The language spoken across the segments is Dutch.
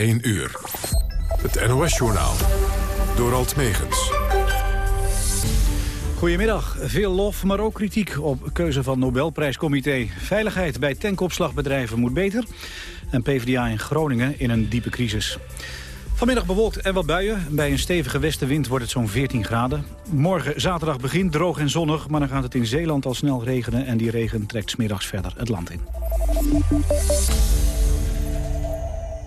1 uur. Het NOS-journaal. Door Alt Megens. Goedemiddag. Veel lof, maar ook kritiek op keuze van Nobelprijscomité. Veiligheid bij tankopslagbedrijven moet beter. En PvdA in Groningen in een diepe crisis. Vanmiddag bewolkt en wat buien. Bij een stevige westenwind wordt het zo'n 14 graden. Morgen zaterdag begint droog en zonnig, maar dan gaat het in Zeeland al snel regenen... en die regen trekt smiddags verder het land in.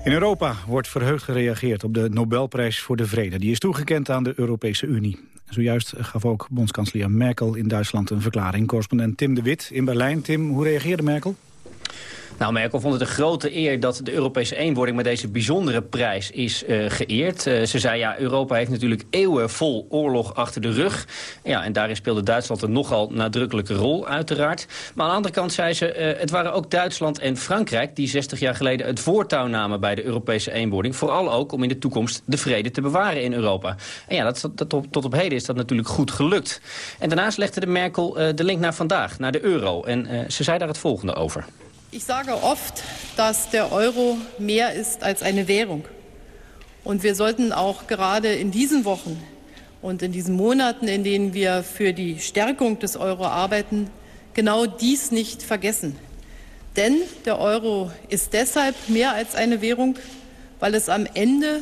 In Europa wordt verheugd gereageerd op de Nobelprijs voor de Vrede. Die is toegekend aan de Europese Unie. Zojuist gaf ook bondskanselier Merkel in Duitsland een verklaring. Correspondent Tim de Wit in Berlijn. Tim, hoe reageerde Merkel? Nou, Merkel vond het een grote eer dat de Europese eenwording met deze bijzondere prijs is uh, geëerd. Uh, ze zei, ja, Europa heeft natuurlijk eeuwen vol oorlog achter de rug. Ja, en daarin speelde Duitsland een nogal nadrukkelijke rol, uiteraard. Maar aan de andere kant zei ze, uh, het waren ook Duitsland en Frankrijk... die 60 jaar geleden het voortouw namen bij de Europese eenwording. Vooral ook om in de toekomst de vrede te bewaren in Europa. En ja, dat, dat, tot, tot op heden is dat natuurlijk goed gelukt. En daarnaast legde de Merkel de link naar vandaag, naar de euro. En ze zei daar het volgende over. Ich sage oft, dass der Euro mehr ist als eine Währung. Und wir sollten auch gerade in diesen Wochen und in diesen Monaten, in denen wir für die Stärkung des Euro arbeiten, genau dies nicht vergessen. Denn der Euro ist deshalb mehr als eine Währung, weil es am Ende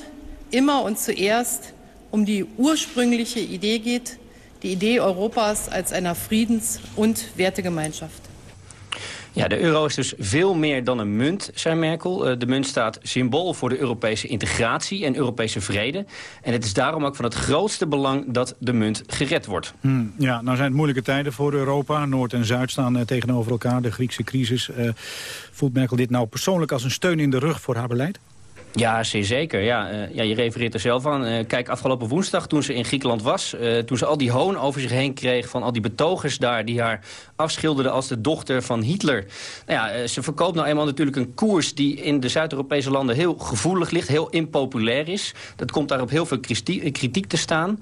immer und zuerst um die ursprüngliche Idee geht, die Idee Europas als einer Friedens- und Wertegemeinschaft. Ja, de euro is dus veel meer dan een munt, zei Merkel. Eh, de munt staat symbool voor de Europese integratie en Europese vrede. En het is daarom ook van het grootste belang dat de munt gered wordt. Hmm, ja, nou zijn het moeilijke tijden voor Europa. Noord en Zuid staan eh, tegenover elkaar, de Griekse crisis. Uh, voelt Merkel dit nou persoonlijk als een steun in de rug voor haar beleid? Ja, zeer zeker. Ja, uh, ja, je refereert er zelf aan. Uh, kijk, afgelopen woensdag, toen ze in Griekenland was... Uh, toen ze al die hoon over zich heen kreeg van al die betogers daar... die haar afschilderden als de dochter van Hitler. Nou ja, ze verkoopt nou eenmaal natuurlijk een koers... die in de Zuid-Europese landen heel gevoelig ligt, heel impopulair is. Dat komt daar op heel veel kritiek te staan.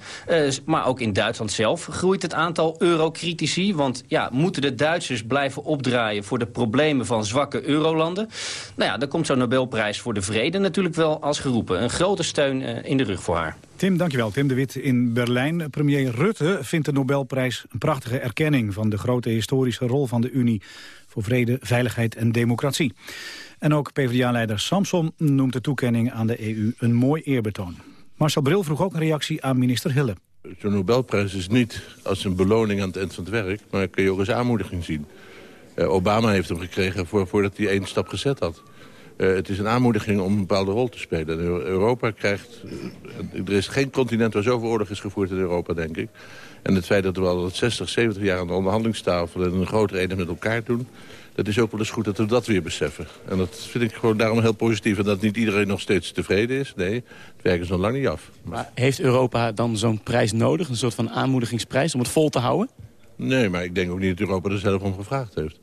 maar ook in Duitsland zelf groeit het aantal eurocritici. Want ja, moeten de Duitsers blijven opdraaien... voor de problemen van zwakke eurolanden? Nou ja, dan komt zo'n Nobelprijs voor de vrede natuurlijk natuurlijk wel als geroepen. Een grote steun uh, in de rug voor haar. Tim, dankjewel. Tim de Wit in Berlijn. Premier Rutte vindt de Nobelprijs een prachtige erkenning... van de grote historische rol van de Unie voor vrede, veiligheid en democratie. En ook PvdA-leider Samson noemt de toekenning aan de EU een mooi eerbetoon. Marcel Bril vroeg ook een reactie aan minister Hille. Zo'n Nobelprijs is niet als een beloning aan het eind van het werk... maar kun je ook als aanmoediging zien. Uh, Obama heeft hem gekregen voor, voordat hij één stap gezet had. Uh, het is een aanmoediging om een bepaalde rol te spelen. Europa krijgt... Uh, er is geen continent waar zoveel oorlog is gevoerd in Europa, denk ik. En het feit dat we al 60, 70 jaar aan de onderhandelingstafel... en een grotere eenheid met elkaar doen... dat is ook wel eens goed dat we dat weer beseffen. En dat vind ik gewoon daarom heel positief. En dat niet iedereen nog steeds tevreden is. Nee, het werk is nog lang niet af. Maar heeft Europa dan zo'n prijs nodig? Een soort van aanmoedigingsprijs om het vol te houden? Nee, maar ik denk ook niet dat Europa er zelf om gevraagd heeft.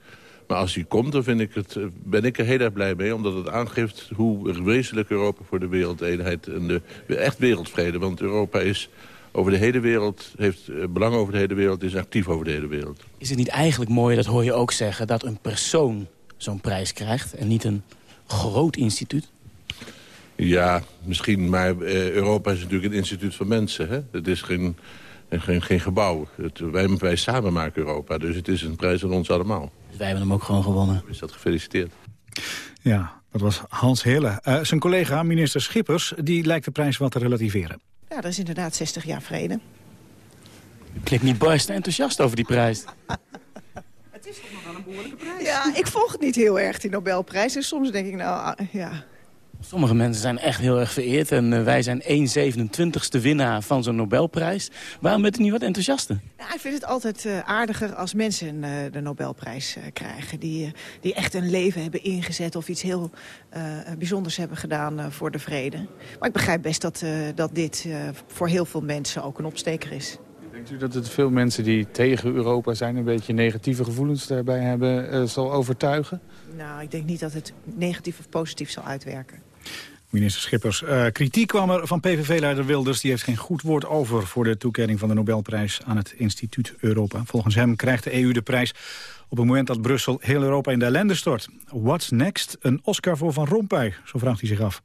Maar als die komt, dan vind ik het, eh, ben ik er heel erg blij mee. Omdat het aangeeft hoe wezenlijk Europa voor de wereldeenheid... en de echt wereldvrede. Want Europa is over de hele wereld, heeft eh, belang over de hele wereld... is actief over de hele wereld. Is het niet eigenlijk mooi, dat hoor je ook zeggen... dat een persoon zo'n prijs krijgt en niet een groot instituut? Ja, misschien, maar eh, Europa is natuurlijk een instituut van mensen. Hè? Het is geen, geen, geen gebouw. Het, wij, wij samen maken Europa, dus het is een prijs aan ons allemaal. Dus wij hebben hem ook gewoon gewonnen. Is dat gefeliciteerd. Ja, dat was Hans Hille. Uh, zijn collega minister Schippers die lijkt de prijs wat te relativeren. Ja, dat is inderdaad 60 jaar vrede. Je klinkt niet barst enthousiast over die prijs. het is toch nog wel een behoorlijke prijs. Ja, ik volg het niet heel erg, die Nobelprijs. En soms denk ik, nou, ah, ja, Sommige mensen zijn echt heel erg vereerd. En uh, wij zijn 1,27ste winnaar van zo'n Nobelprijs. Waarom bent u niet wat enthousiaster? Nou, ik vind het altijd uh, aardiger als mensen uh, de Nobelprijs krijgen. Die, die echt een leven hebben ingezet of iets heel bijzonders hebben gedaan voor de vrede. Maar ik begrijp best dat, dat dit voor heel veel mensen ook een opsteker is. Denkt u dat het veel mensen die tegen Europa zijn... een beetje negatieve gevoelens daarbij hebben, zal overtuigen? Nou, ik denk niet dat het negatief of positief zal uitwerken. Minister Schippers, uh, kritiek kwam er van PVV-leider Wilders. Die heeft geen goed woord over voor de toekenning van de Nobelprijs aan het Instituut Europa. Volgens hem krijgt de EU de prijs op het moment dat Brussel heel Europa in de ellende stort. What's next? Een Oscar voor Van Rompuy, zo vraagt hij zich af.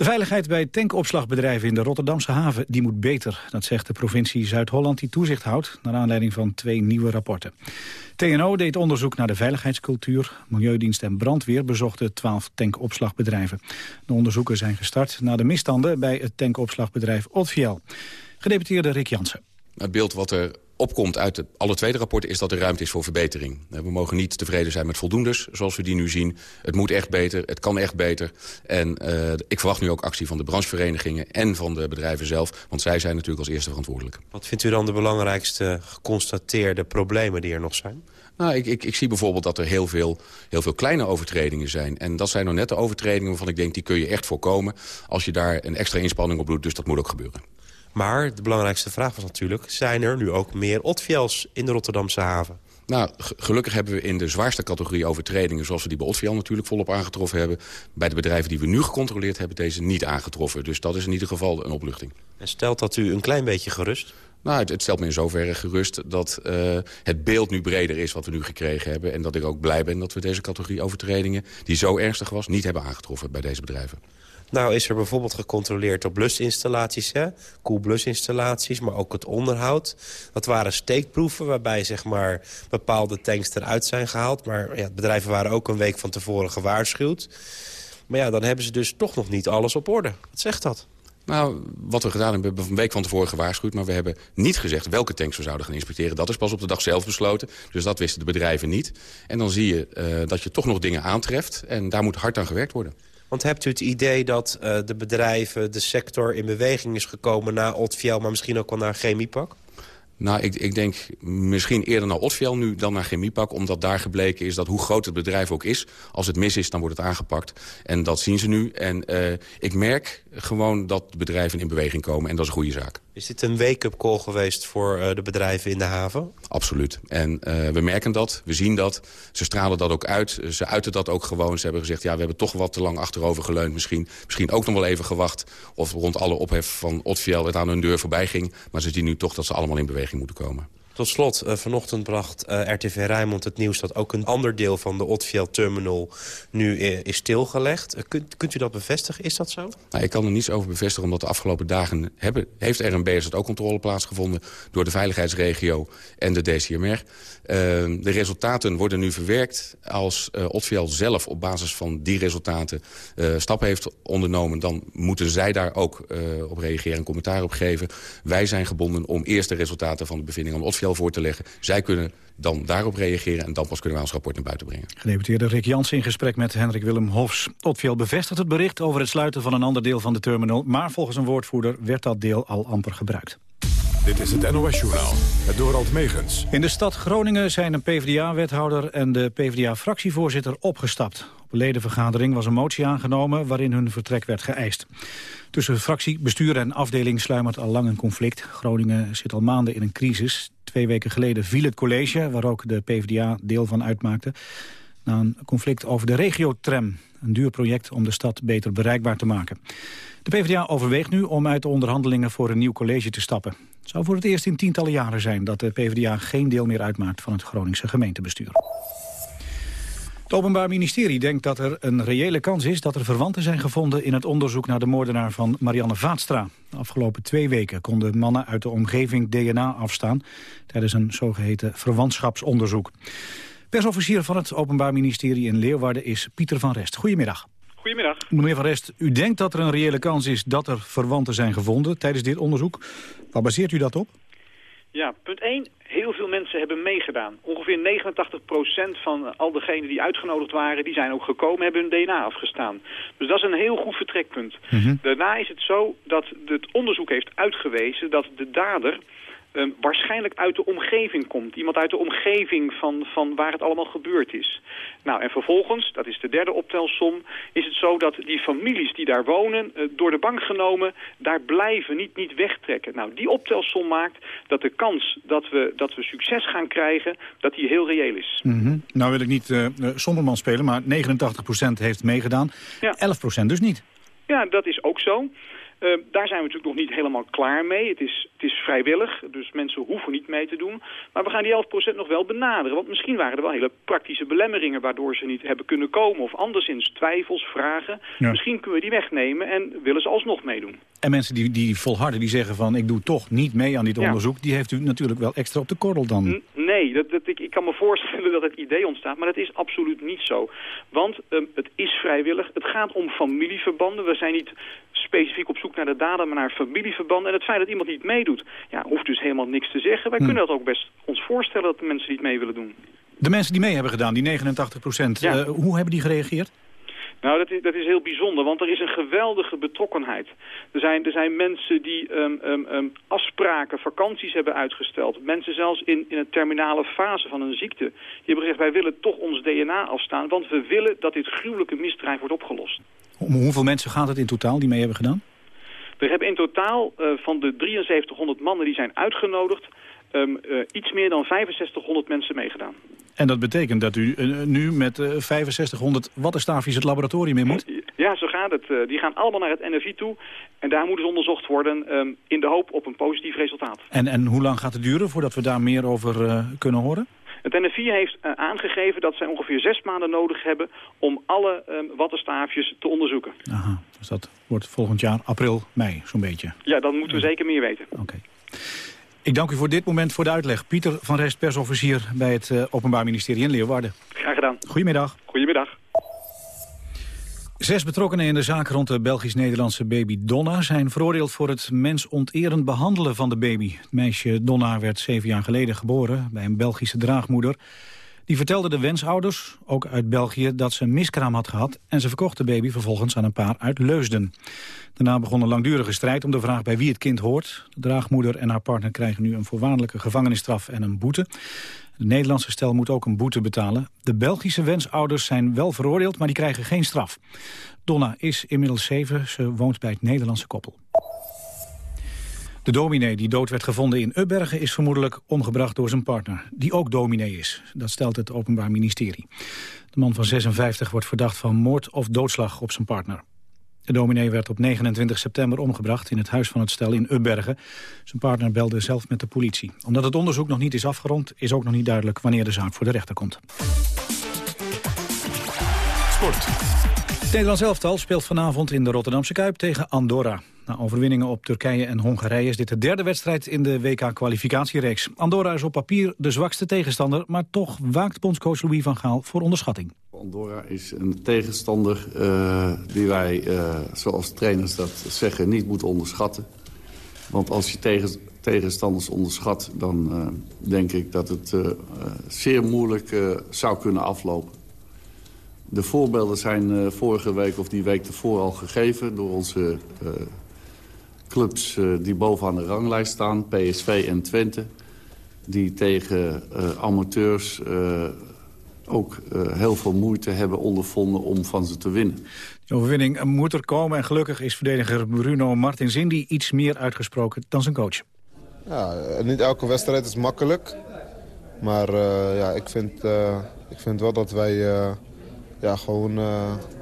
De veiligheid bij tankopslagbedrijven in de Rotterdamse haven die moet beter. Dat zegt de provincie Zuid-Holland die toezicht houdt... naar aanleiding van twee nieuwe rapporten. TNO deed onderzoek naar de veiligheidscultuur. Milieudienst en brandweer bezochten twaalf tankopslagbedrijven. De onderzoeken zijn gestart na de misstanden bij het tankopslagbedrijf Otfiel. Gedeputeerde Rick Jansen. Het beeld wat er opkomt uit het, alle tweede rapporten is dat er ruimte is voor verbetering. We mogen niet tevreden zijn met voldoendes, zoals we die nu zien. Het moet echt beter, het kan echt beter. En uh, ik verwacht nu ook actie van de brancheverenigingen en van de bedrijven zelf. Want zij zijn natuurlijk als eerste verantwoordelijk. Wat vindt u dan de belangrijkste geconstateerde problemen die er nog zijn? Nou, ik, ik, ik, zie bijvoorbeeld dat er heel veel, heel veel kleine overtredingen zijn. En dat zijn nou net de overtredingen waarvan ik denk... die kun je echt voorkomen als je daar een extra inspanning op doet. Dus dat moet ook gebeuren. Maar de belangrijkste vraag was natuurlijk... zijn er nu ook meer Otfiels in de Rotterdamse haven? Nou, gelukkig hebben we in de zwaarste categorie overtredingen... zoals we die bij Otfiel natuurlijk volop aangetroffen hebben... bij de bedrijven die we nu gecontroleerd hebben... deze niet aangetroffen. Dus dat is in ieder geval een opluchting. En stelt dat u een klein beetje gerust? Nou, het, het stelt me in zoverre gerust dat uh, het beeld nu breder is wat we nu gekregen hebben. En dat ik ook blij ben dat we deze categorie overtredingen... die zo ernstig was, niet hebben aangetroffen bij deze bedrijven. Nou is er bijvoorbeeld gecontroleerd op blusinstallaties, hè? koelblusinstallaties, maar ook het onderhoud. Dat waren steekproeven waarbij zeg maar, bepaalde tanks eruit zijn gehaald. Maar ja, bedrijven waren ook een week van tevoren gewaarschuwd. Maar ja, dan hebben ze dus toch nog niet alles op orde. Wat zegt dat? Nou, wat we gedaan hebben, we hebben een week van tevoren gewaarschuwd... maar we hebben niet gezegd welke tanks we zouden gaan inspecteren. Dat is pas op de dag zelf besloten, dus dat wisten de bedrijven niet. En dan zie je uh, dat je toch nog dingen aantreft en daar moet hard aan gewerkt worden. Want hebt u het idee dat uh, de bedrijven, de sector in beweging is gekomen... na Otfiel, maar misschien ook wel naar Chemiepak? Nou, ik, ik, denk misschien eerder naar Otfiel nu dan naar Chemiepak. Omdat daar gebleken is dat hoe groot het bedrijf ook is... als het mis is, dan wordt het aangepakt. En dat zien ze nu. En uh, ik merk gewoon dat de bedrijven in beweging komen. En dat is een goede zaak. Is dit een wake-up call geweest voor uh, de bedrijven in de haven? Absoluut. En uh, we merken dat, we zien dat. Ze stralen dat ook uit. Ze uiten dat ook gewoon. Ze hebben gezegd, ja, we hebben toch wat te lang achterover geleund. Misschien, misschien ook nog wel even gewacht. Of rond alle ophef van Otfiel het aan hun deur voorbij ging. Maar ze zien nu toch dat ze allemaal in beweging moeten komen. Tot slot, uh, vanochtend bracht uh, RTV Rijnmond het nieuws... dat ook een ander deel van de Otfiel Terminal nu uh, is stilgelegd. kunt, kunt u dat bevestigen? Is dat zo? Nou, ik kan er niets over bevestigen, omdat de afgelopen dagen... Hebben, heeft RNB ook controle plaatsgevonden... door de veiligheidsregio en de DCMR. de resultaten worden nu verwerkt. Als Otfiel zelf op basis van die resultaten stappen heeft ondernomen... dan moeten zij daar ook op reageren en commentaar op geven. Wij zijn gebonden om eerst de resultaten van de bevinding aan Otfiel voor te leggen. Zij kunnen dan daarop reageren en dan pas kunnen wij ons rapport naar buiten brengen. Gedeputeerde Rick Jans in gesprek met Hendrik Willem Hofs. Otfiel bevestigt het bericht over het sluiten van een ander deel van de terminal... maar volgens een woordvoerder werd dat deel al amper gebruikt. Dit is het NOS-journaal, het Dorald Megens. In de stad Groningen zijn een PvdA-wethouder en de PvdA-fractievoorzitter opgestapt. Op ledenvergadering was een motie aangenomen waarin hun vertrek werd geëist. Tussen fractie, bestuur en afdeling sluimert al lang een conflict. Groningen zit al maanden in een crisis. Twee weken geleden viel het college, waar ook de PvdA deel van uitmaakte... na een conflict over de regiotram. Een duur project om de stad beter bereikbaar te maken. De PvdA overweegt nu om uit de onderhandelingen voor een nieuw college te stappen. Het zou voor het eerst in tientallen jaren zijn dat de PvdA geen deel meer uitmaakt van het Groningse gemeentebestuur. Het Openbaar Ministerie denkt dat er een reële kans is dat er verwanten zijn gevonden in het onderzoek naar de moordenaar van Marianne Vaatstra. De afgelopen twee weken konden mannen uit de omgeving DNA afstaan tijdens een zogeheten verwantschapsonderzoek. Persofficier van het Openbaar Ministerie in Leeuwarden is Pieter van Rest. Goedemiddag. Goedemiddag. Meneer Van Rest, u denkt dat er een reële kans is dat er verwanten zijn gevonden tijdens dit onderzoek. Waar baseert u dat op? Ja, punt 1. Heel veel mensen hebben meegedaan. Ongeveer 89% van al degenen die uitgenodigd waren, die zijn ook gekomen, hebben hun DNA afgestaan. Dus dat is een heel goed vertrekpunt. Mhm. Daarna is het zo dat het onderzoek heeft uitgewezen dat de dader uh, waarschijnlijk uit de omgeving komt. Iemand uit de omgeving van, van waar het allemaal gebeurd is. Nou, en vervolgens, dat is de derde optelsom, is het zo dat die families die daar wonen, uh, door de bank genomen, daar blijven, niet, niet wegtrekken. Nou, die optelsom maakt dat de kans dat we, dat we succes gaan krijgen, dat die heel reëel is. Mm -hmm. Nou wil ik niet uh, Sonderman spelen, maar 89% heeft meegedaan, ja. 11% dus niet. Ja, dat is ook zo. Uh, daar zijn we natuurlijk nog niet helemaal klaar mee. Het is, het is vrijwillig, dus mensen hoeven niet mee te doen. Maar we gaan die 11% nog wel benaderen. Want misschien waren er wel hele praktische belemmeringen... waardoor ze niet hebben kunnen komen. Of anderszins twijfels, vragen. Ja. Misschien kunnen we die wegnemen en willen ze alsnog meedoen. En mensen die, die volharden, die zeggen van... ik doe toch niet mee aan dit onderzoek... die heeft u natuurlijk wel extra op de korrel dan. N nee, dat, dat, ik, ik kan me voorstellen dat het idee ontstaat... maar dat is absoluut niet zo. Want um, het is vrijwillig. Het gaat om familieverbanden. We zijn niet specifiek op zoek naar de dader, maar naar familieverbanden. En het feit dat iemand niet meedoet, ja, hoeft dus helemaal niks te zeggen. Wij hm. kunnen dat ook best ons voorstellen dat de mensen niet mee willen doen. De mensen die mee hebben gedaan, die 89 procent, ja. uh, hoe hebben die gereageerd? Nou, dat is, dat is heel bijzonder, want er is een geweldige betrokkenheid. Er zijn, er zijn mensen die um, um, um, afspraken, vakanties hebben uitgesteld. Mensen zelfs in, in een terminale fase van een ziekte. Die hebben gezegd, wij willen toch ons DNA afstaan... want we willen dat dit gruwelijke misdrijf wordt opgelost. Om hoeveel mensen gaat het in totaal die mee hebben gedaan? We hebben in totaal uh, van de 7300 mannen die zijn uitgenodigd... Um, uh, iets meer dan 6500 mensen meegedaan. En dat betekent dat u uh, nu met uh, 6500 wattenstaafjes het laboratorium in moet? Ja, zo gaat het. die gaan allemaal naar het NFI toe. En daar moeten ze onderzocht worden um, in de hoop op een positief resultaat. En, en hoe lang gaat het duren voordat we daar meer over kunnen horen? Het NFI heeft aangegeven dat zij ongeveer zes maanden nodig hebben om alle um, wattenstaafjes te onderzoeken. Aha, dus dat wordt volgend jaar april, mei zo'n beetje. Ja, dan moeten we zeker meer weten. Oké. Okay. Ik dank u voor dit moment voor de uitleg. Pieter van Rest, persofficier bij het uh, Openbaar Ministerie in Leeuwarden. Graag gedaan. Goedemiddag. Goedemiddag. Zes betrokkenen in de zaak rond de Belgisch-Nederlandse baby Donna... zijn veroordeeld voor het mensonterend behandelen van de baby. Het meisje Donna werd zeven jaar geleden geboren bij een Belgische draagmoeder. Die vertelde de wensouders, ook uit België, dat ze een miskraam had gehad... en ze verkocht de baby vervolgens aan een paar uit Leusden. Daarna begon een langdurige strijd om de vraag bij wie het kind hoort. De draagmoeder en haar partner krijgen nu een voorwaardelijke gevangenisstraf en een boete. De Nederlandse stel moet ook een boete betalen. De Belgische wensouders zijn wel veroordeeld, maar die krijgen geen straf. Donna is inmiddels zeven, ze woont bij het Nederlandse koppel. De dominee die dood werd gevonden in Ubbergen is vermoedelijk omgebracht door zijn partner, die ook dominee is. Dat stelt het Openbaar Ministerie. De man van 56 wordt verdacht van moord of doodslag op zijn partner. De dominee werd op 29 september omgebracht in het huis van het stel in Ubbergen. Zijn partner belde zelf met de politie. Omdat het onderzoek nog niet is afgerond, is ook nog niet duidelijk wanneer de zaak voor de rechter komt. Het Nederlands elftal speelt vanavond in de Rotterdamse Kuip tegen Andorra. Na overwinningen op Turkije en Hongarije is dit de derde wedstrijd in de WK-kwalificatiereeks. Andorra is op papier de zwakste tegenstander, maar toch waakt bondscoach Louis van Gaal voor onderschatting. Andorra is een tegenstander uh, die wij, uh, zoals trainers dat zeggen, niet moeten onderschatten. Want als je tegen, tegenstanders onderschat, dan uh, denk ik dat het zeer moeilijk zou kunnen aflopen. De voorbeelden zijn vorige week of die week ervoor al gegeven... door onze clubs die bovenaan de ranglijst staan, PSV en Twente... die tegen amateurs ook uh, heel veel moeite hebben ondervonden om van ze te winnen. De overwinning moet er komen en gelukkig is verdediger Bruno Martin Zindi iets meer uitgesproken dan zijn coach. Ja, niet elke wedstrijd is makkelijk. Maar uh, ja, ik, vind, uh, ik vind wel dat wij, ja, gewoon,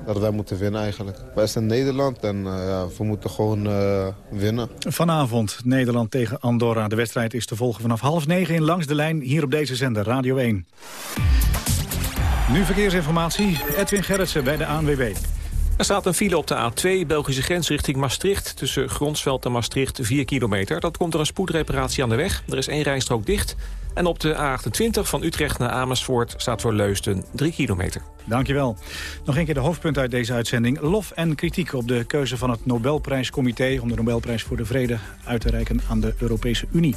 dat wij moeten winnen eigenlijk. Wij zijn Nederland en ja, we moeten gewoon winnen. Vanavond Nederland tegen Andorra. De wedstrijd is te volgen vanaf half negen in Langs de Lijn hier op deze zender Radio 1. Nu verkeersinformatie. Edwin Gerritsen bij de ANWB. Er staat een file op de A2, Belgische grens richting Maastricht... tussen Gronsveld en Maastricht, 4 kilometer. Dat komt door een spoedreparatie aan de weg. Er is één rijstrook dicht. En op de A28 van Utrecht naar Amersfoort staat voor Leusden 3 kilometer. Dankjewel. Nog een keer de hoofdpunt uit deze uitzending. Lof en kritiek op de keuze van het Nobelprijscomité... om de Nobelprijs voor de Vrede uit te reiken aan de Europese Unie.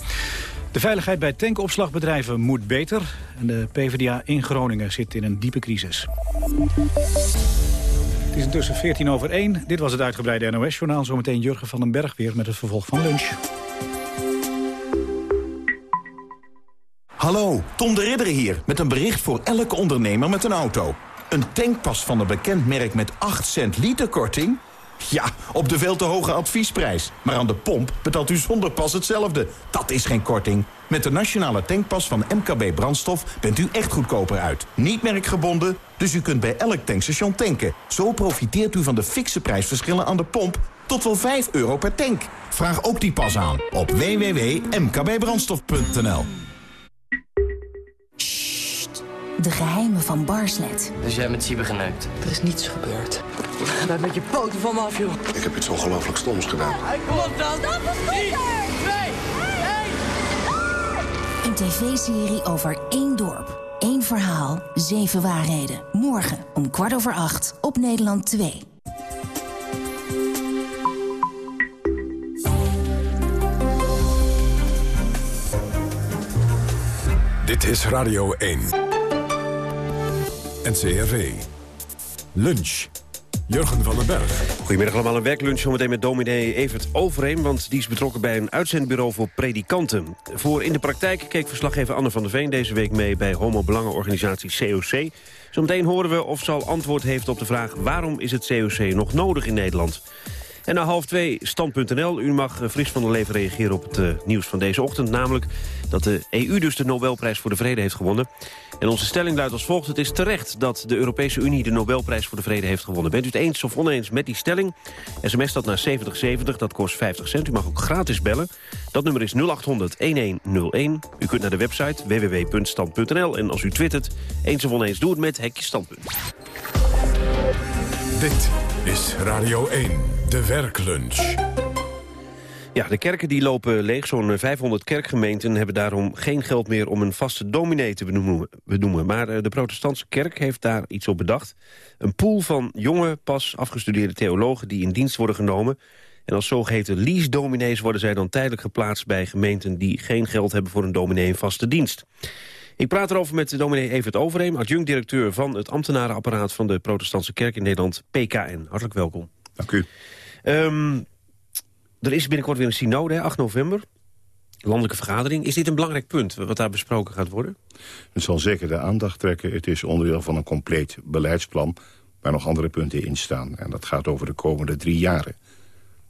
De veiligheid bij tankopslagbedrijven moet beter. En de PvdA in Groningen zit in een diepe crisis. Het is intussen 14 over 1. Dit was het uitgebreide NOS-journaal. Zometeen Jurgen van den Berg weer met het vervolg van lunch. Hallo, Tom de Ridder hier. Met een bericht voor elke ondernemer met een auto. Een tankpas van een bekend merk met 8 cent liter korting... Ja, op de veel te hoge adviesprijs. Maar aan de pomp betaalt u zonder pas hetzelfde. Dat is geen korting. Met de nationale tankpas van MKB Brandstof bent u echt goedkoper uit. Niet merkgebonden, dus u kunt bij elk tankstation tanken. Zo profiteert u van de fikse prijsverschillen aan de pomp Tot wel 5 euro per tank. Vraag ook die pas aan op www.mkbbrandstof.nl. De geheimen van Barslet. Dus jij met Siebe geneukt? Er is niets gebeurd. Blijf met je poten van me af, joh. Ik heb iets ongelooflijk stoms gedaan. Kom op dan. Stop de Drie, twee, één. Een tv-serie over één dorp. één verhaal, zeven waarheden. Morgen om kwart over acht op Nederland 2. Dit is Radio 1. NCRV. Lunch. Jurgen van den Berg. Goedemiddag allemaal, een werklunch zometeen met dominee Evert Overheem... want die is betrokken bij een uitzendbureau voor predikanten. Voor In de Praktijk keek verslaggever Anne van der Veen... deze week mee bij homo-belangenorganisatie COC. Zometeen horen we of ze al antwoord heeft op de vraag... waarom is het COC nog nodig in Nederland? En na half twee, stand.nl. U mag eh, fris van der leven reageren op het uh, nieuws van deze ochtend. Namelijk dat de EU dus de Nobelprijs voor de Vrede heeft gewonnen. En onze stelling luidt als volgt. Het is terecht dat de Europese Unie de Nobelprijs voor de Vrede heeft gewonnen. Bent u het eens of oneens met die stelling? SMS dat naar 7070, dat kost 50 cent. U mag ook gratis bellen. Dat nummer is 0800-1101. U kunt naar de website www.stand.nl. En als u twittert, eens of oneens, doe het met Hekje Standpunt. Dit is Radio 1, de werklunch. Ja, de kerken die lopen leeg. Zo'n 500 kerkgemeenten hebben daarom geen geld meer om een vaste dominee te benoemen. Maar eh, de protestantse kerk heeft daar iets op bedacht. Een pool van jonge, pas afgestudeerde theologen die in dienst worden genomen. En als zogeheten lease-dominees worden zij dan tijdelijk geplaatst bij gemeenten die geen geld hebben voor een dominee in vaste dienst. Ik praat erover met dominee Evert Overheem, adjunct-directeur van het ambtenarenapparaat van de protestantse kerk in Nederland, PKN. Hartelijk welkom. Dank u. Um, er is binnenkort weer een synode, 8 november. Landelijke vergadering. Is dit een belangrijk punt wat daar besproken gaat worden? Het zal zeker de aandacht trekken. Het is onderdeel van een compleet beleidsplan waar nog andere punten in staan. En dat gaat over de komende drie jaren.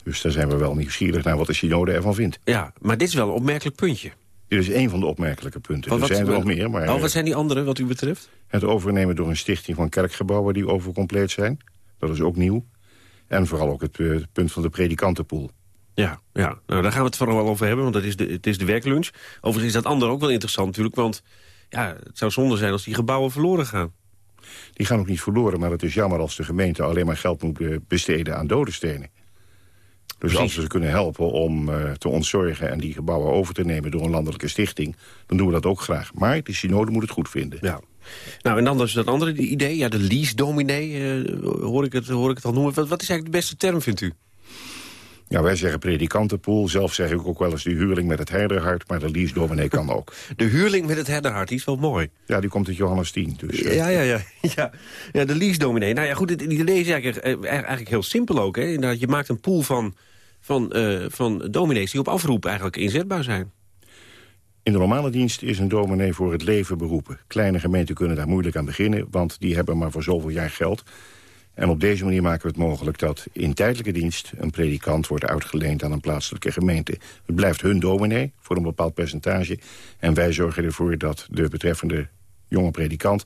Dus daar zijn we wel nieuwsgierig naar wat de synode ervan vindt. Ja, maar dit is wel een opmerkelijk puntje. Dit is één van de opmerkelijke punten. Wat, er zijn er nog meer. Maar, oh, wat zijn die andere wat u betreft? Het overnemen door een stichting van kerkgebouwen die overcompleet zijn. Dat is ook nieuw. En vooral ook het, uh, punt van de predikantenpool. Ja, ja. Nou, daar gaan we het vooral wel over hebben, want dat is de, het is de werklunch. Overigens is dat andere ook wel interessant natuurlijk, want ja, het zou zonde zijn als die gebouwen verloren gaan. Die gaan ook niet verloren, maar het is jammer als de gemeente alleen maar geld moet besteden aan dodenstenen. Dus als we ze kunnen helpen om uh, te ontzorgen en die gebouwen over te nemen door een landelijke stichting, dan doen we dat ook graag. Maar de synode moet het goed vinden. Ja. Nou, en dan dus dat andere idee, ja, de lease-dominee, uh, hoor, ik het, hoor ik het al noemen. Wat, wat is eigenlijk de beste term, vindt u? Ja, wij zeggen predikantenpool. Zelf zeg ik ook wel eens de huurling met het herderhart. Maar de lease-dominee kan ook. De huurling met het herderhart, die is wel mooi. Ja, die komt uit Johannes 10. Dus, ja, ja, ja, ja. ja, de lease-dominee. Nou ja, goed, het idee is eigenlijk, eh, eigenlijk heel simpel ook. Hè. Je maakt een pool van, van, uh, van dominees die op afroep eigenlijk inzetbaar zijn. In de normale dienst is een dominee voor het leven beroepen. Kleine gemeenten kunnen daar moeilijk aan beginnen... want die hebben maar voor zoveel jaar geld... En op deze manier maken we het mogelijk dat in tijdelijke dienst... een predikant wordt uitgeleend aan een plaatselijke gemeente. Het blijft hun dominee voor een bepaald percentage. En wij zorgen ervoor dat de betreffende jonge predikant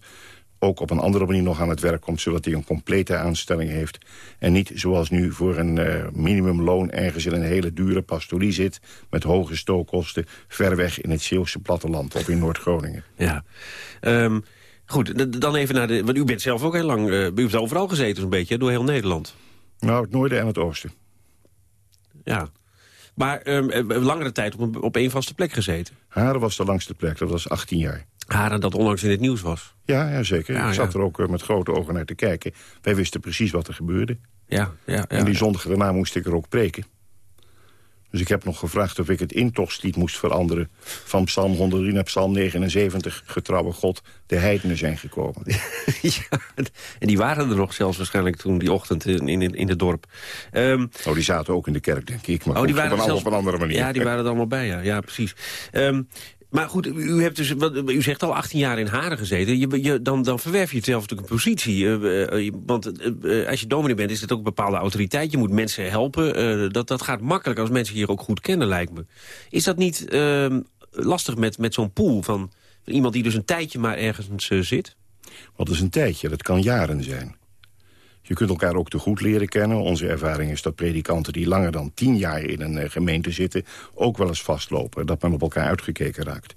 ook op een andere manier nog aan het werk komt... zodat hij een complete aanstelling heeft. En niet zoals nu voor een uh, minimumloon ergens in een hele dure pastorie zit... met hoge stookkosten, ver weg in het Zeeuwse platteland of in Noord-Groningen. Ja, um, Goed, dan even naar de... Want u bent zelf ook heel lang... Uh, u hebt overal gezeten zo'n beetje, door heel Nederland. Nou, het noorden en het oosten. Ja. Maar um, langere tijd op, op één vaste plek gezeten? Haren was de langste plek, dat was 18 jaar. Haren dat onlangs in het nieuws was? Ja, ja zeker. Ja, Ik zat er ook uh, met grote ogen naar te kijken. Wij wisten precies wat er gebeurde. Ja, ja, ja, en die zondag daarna moest ik er ook preken. Dus ik heb nog gevraagd of ik het intochtslied moest veranderen... van Psalm 103 naar Psalm 79. Getrouwe God, de heidenen zijn gekomen. ja, en die waren er nog zelfs waarschijnlijk toen die ochtend in, in, in het dorp. Um, oh, die zaten ook in de kerk, denk ik. Maar oh, die waren op, zelfs, op een andere manier. Ja, die waren er allemaal bij, ja, ja precies. Um, maar goed, u, hebt dus, u zegt al 18 jaar in Haren gezeten. Je, je, dan, dan verwerf je zelf natuurlijk een positie. Uh, uh, want uh, als je dominee bent, is het ook een bepaalde autoriteit. Je moet mensen helpen. dat, dat gaat makkelijk als mensen hier ook goed kennen, lijkt me. Is dat niet lastig met, met zo'n pool van, iemand die dus een tijdje maar ergens zit? Wat is een tijdje? Dat kan jaren zijn. Je kunt elkaar ook te goed leren kennen. Onze ervaring is dat predikanten die langer dan tien jaar in een eh, gemeente zitten... ook wel eens vastlopen, dat men op elkaar uitgekeken raakt.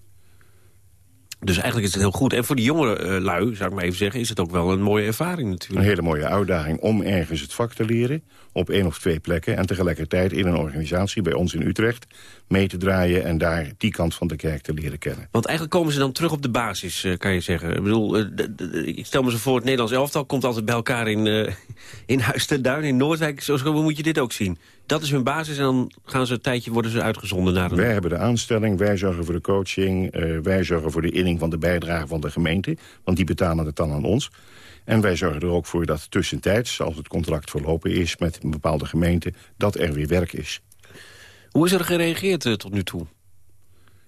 Dus eigenlijk is het heel goed. En voor die jongere eh, lui, zou ik maar even zeggen... is het ook wel een mooie ervaring natuurlijk. Een hele mooie uitdaging om ergens het vak te leren... op één of twee plekken en tegelijkertijd in een organisatie... bij ons in Utrecht mee te draaien... en daar die kant van de kerk te leren kennen. Want eigenlijk komen ze dan terug op de basis, eh, kan je zeggen. Ik bedoel, eh, ik stel me zo voor... het Nederlands elftal komt altijd bij elkaar in, in Huis ten Duin, in Noordwijk. Zo, zo moet je dit ook zien. Dat is hun basis en dan gaan ze een tijdje worden ze uitgezonden naar een... Wij hebben de aanstelling, wij zorgen voor de coaching... eh, wij zorgen voor de inning van de bijdrage van de gemeente... want die betalen het dan aan ons. En wij zorgen er ook voor dat tussentijds, als het contract verlopen is... met een bepaalde gemeente, dat er weer werk is. Hoe is er gereageerd eh, tot nu toe?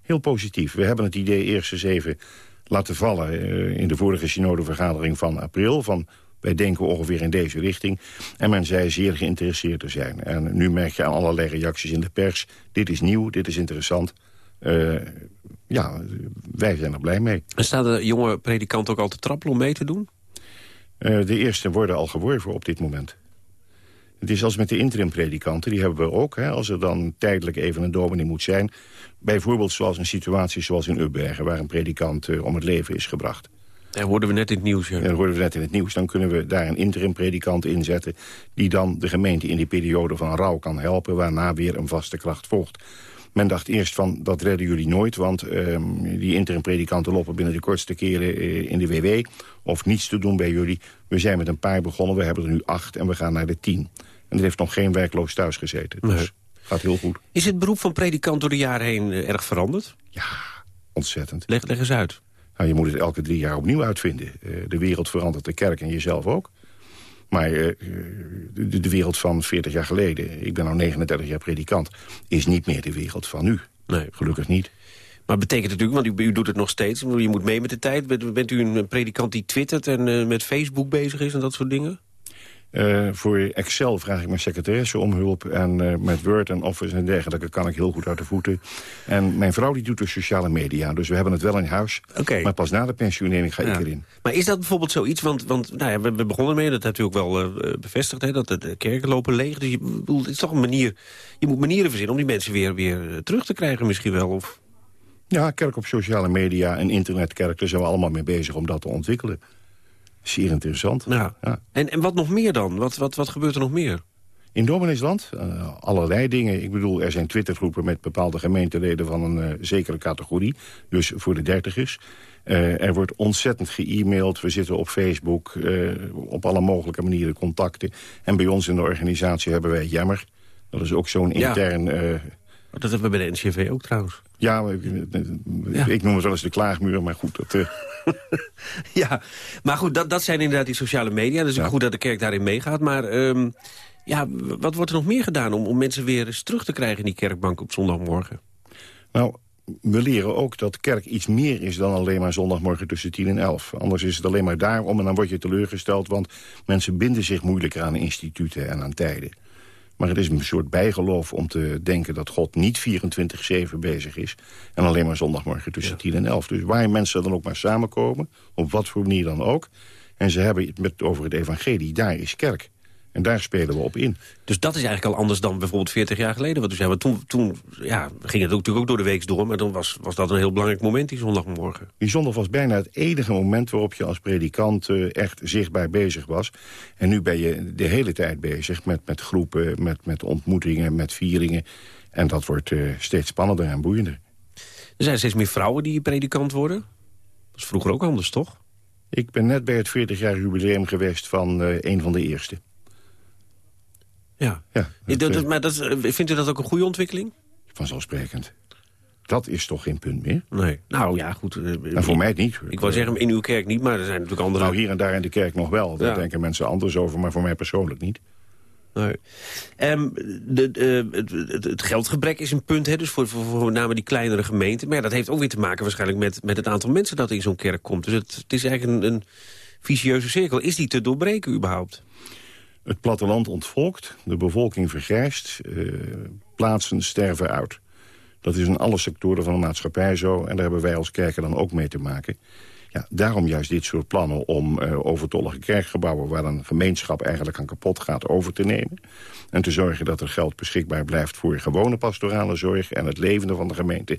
Heel positief. We hebben het idee eerst eens even laten vallen... eh, in de vorige synodevergadering van april... van wij denken ongeveer in deze richting. En men zei zeer geïnteresseerd te zijn. En nu merk je aan allerlei reacties in de pers... dit is nieuw, dit is interessant. Eh, ja, wij zijn er blij mee. En staan de jonge predikanten ook al te trappelen om mee te doen? Eh, de eerste worden al geworven op dit moment. Het is als met de interim-predikanten, die hebben we ook. Hè, als er dan tijdelijk even een dominee moet zijn. Bijvoorbeeld zoals een situatie zoals in Ubbergen... waar een predikant eh, om het leven is gebracht. Dat hoorden we net in het nieuws. Ja. Ja, dat hoorden we net in het nieuws. Dan kunnen we daar een interim-predikant inzetten... die dan de gemeente in die periode van rouw kan helpen... waarna weer een vaste kracht volgt. Men dacht eerst van, dat redden jullie nooit... want ehm, die interim-predikanten lopen binnen de kortste keren eh, in de WW... of niets te doen bij jullie. We zijn met een paar begonnen, we hebben er nu acht... en we gaan naar de tien. En er heeft nog geen werkloos thuis gezeten. Dus Nee. gaat heel goed. Is het beroep van predikant door de jaren heen eh, erg veranderd? Ontzettend. Leg, leg eens uit. Nou, je moet het elke drie jaar opnieuw uitvinden. Eh, de wereld verandert, de kerk en jezelf ook. Maar eh, de, de wereld van 40 jaar geleden, ik ben nu 39 jaar predikant... is niet meer de wereld van nu. Nee. Gelukkig niet. Maar het betekent natuurlijk, want u, u doet het nog steeds... je moet mee met de tijd. Bent, bent u een predikant die twittert en eh, met Facebook bezig is en dat soort dingen? Eh, voor Excel vraag ik mijn secretaresse om hulp. En eh, met Word en Office en dergelijke kan ik heel goed uit de voeten. En mijn vrouw die doet de sociale media. Dus we hebben het wel in huis. Maar pas na de pensionering ga Ja. ik erin. Maar is dat bijvoorbeeld zoiets, want, want nou ja, we, we begonnen ermee... dat hebt u ook wel eh, bevestigd, hè, dat de, kerken lopen leeg. Dus je, bedoel, het is toch een manier... je moet manieren verzinnen om die mensen weer, weer terug te krijgen misschien wel. Of... Ja, kerk op sociale media en internetkerk. Daar zijn we allemaal mee bezig om dat te ontwikkelen. Zeer interessant. Ja. En, en wat nog meer dan? Wat, wat, wat gebeurt er nog meer? In Domineesland eh, allerlei dingen. Ik bedoel, er zijn Twittergroepen met bepaalde gemeenteleden van een eh, zekere categorie. Dus voor de dertigers. Eh, er wordt ontzettend ge-mailed. We zitten op Facebook, op alle mogelijke manieren contacten. En bij ons in de organisatie hebben wij Jammer. Dat is ook zo'n intern... Dat hebben we bij de NCV ook trouwens. ja, maar ik, ik noem het wel eens de klaagmuur, maar goed. Dat, eh, Ja, maar goed, dat, dat zijn inderdaad die sociale media. Dus goed dat de kerk daarin meegaat. Maar ehm, ja, wat wordt er nog meer gedaan om, om mensen weer eens terug te krijgen in die kerkbank op zondagmorgen? Nou, we leren ook dat kerk iets meer is dan alleen maar zondagmorgen tussen 10 en 11. Anders is het alleen maar daarom en dan word je teleurgesteld... want mensen binden zich moeilijker aan instituten en aan tijden. Maar het is een soort bijgeloof om te denken dat God niet 24-7 bezig is... en alleen maar zondagmorgen tussen 10 en 11. Dus waar mensen dan ook maar samenkomen, op wat voor manier dan ook... en ze hebben het met, over het evangelie, daar is kerk. En daar spelen we op in. Dus dat is eigenlijk al anders dan bijvoorbeeld 40 jaar geleden. Wat u zei. Want toen, toen ja, ging het ook, natuurlijk ook door de week door. Maar dan was, was dat een heel belangrijk moment, die zondagmorgen. Die zondag was bijna het enige moment waarop je als predikant eh, echt zichtbaar bezig was. En nu ben je de hele tijd bezig met, met groepen, met, met ontmoetingen, met vieringen. En dat wordt eh, steeds spannender en boeiender. Er zijn steeds meer vrouwen die predikant worden. Dat is vroeger ook anders, toch? Ik ben net bij het 40-jaar jubileum geweest van eh, een van de eerste. Ja. ja dat, dat- maar dat, is- vindt u dat ook een goede ontwikkeling? Vanzelfsprekend. Dat is toch geen punt meer? Nee. Nou ja, goed. eh, En voor mij niet. Ik wou zeggen, in uw kerk niet, maar er zijn natuurlijk andere... Nou, hier en daar in de kerk nog wel. Daar Ja. denken mensen anders over, maar voor mij persoonlijk niet. Nee. Ehm, de, de, het, het- het geldgebrek is een punt, hè, dus voor, voor, voor met name die kleinere gemeenten. Maar ja, dat heeft ook weer te maken waarschijnlijk met, met het aantal mensen dat in zo'n kerk komt. Dus het, het is eigenlijk een, een vicieuze cirkel. Is die te doorbreken überhaupt? Het platteland ontvolkt, de bevolking vergrijst, eh, plaatsen sterven uit. Dat is in alle sectoren van de maatschappij zo en daar hebben wij als kerken dan ook mee te maken. Ja, daarom juist dit soort plannen om uh, overtollige kerkgebouwen... waar een gemeenschap eigenlijk aan kapot gaat over te nemen. En te zorgen dat er geld beschikbaar blijft voor gewone pastorale zorg... en het levende van de gemeente.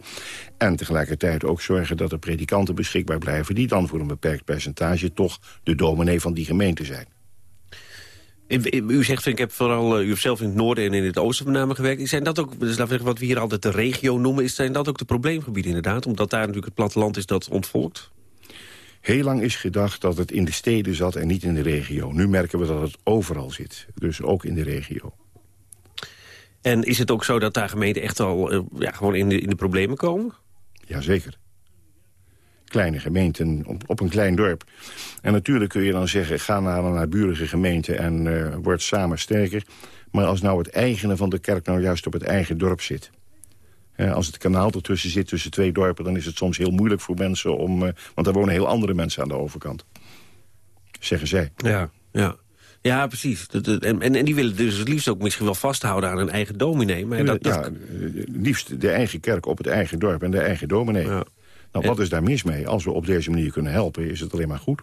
En tegelijkertijd ook zorgen dat er predikanten beschikbaar blijven... die dan voor een beperkt percentage toch de dominee van die gemeente zijn. U zegt, ik heb vooral, eh, u hebt zelf in het noorden en in het oosten van name gewerkt. Zijn dat ook, dus laten we wat we hier altijd de regio noemen, zijn dat ook de probleemgebieden inderdaad? Omdat daar natuurlijk het platteland is dat ontvolkt? Heel lang is gedacht dat het in de steden zat en niet in de regio. Nu merken we dat het overal zit, dus ook in de regio. En is het ook zo dat daar gemeenten echt al uh, ja, gewoon in de, in de problemen komen? Jazeker kleine gemeenten op, op, een klein dorp. En natuurlijk kun je dan zeggen, ga naar een naburige gemeente en uh, word samen sterker. Maar als nou het eigene van de kerk nou juist op het eigen dorp zit... als het kanaal ertussen zit, tussen twee dorpen... dan is het soms heel moeilijk voor mensen om... Uh, want daar wonen heel andere mensen aan de overkant. Zeggen zij. Ja, ja. Ja, precies. En, en, die willen dus het liefst ook misschien wel vasthouden aan hun eigen dominee. Maar dat, ja, dat... liefst de eigen kerk op het eigen dorp en de eigen dominee. Ja. Nou, wat is daar mis mee? Als we op deze manier kunnen helpen, is het alleen maar goed.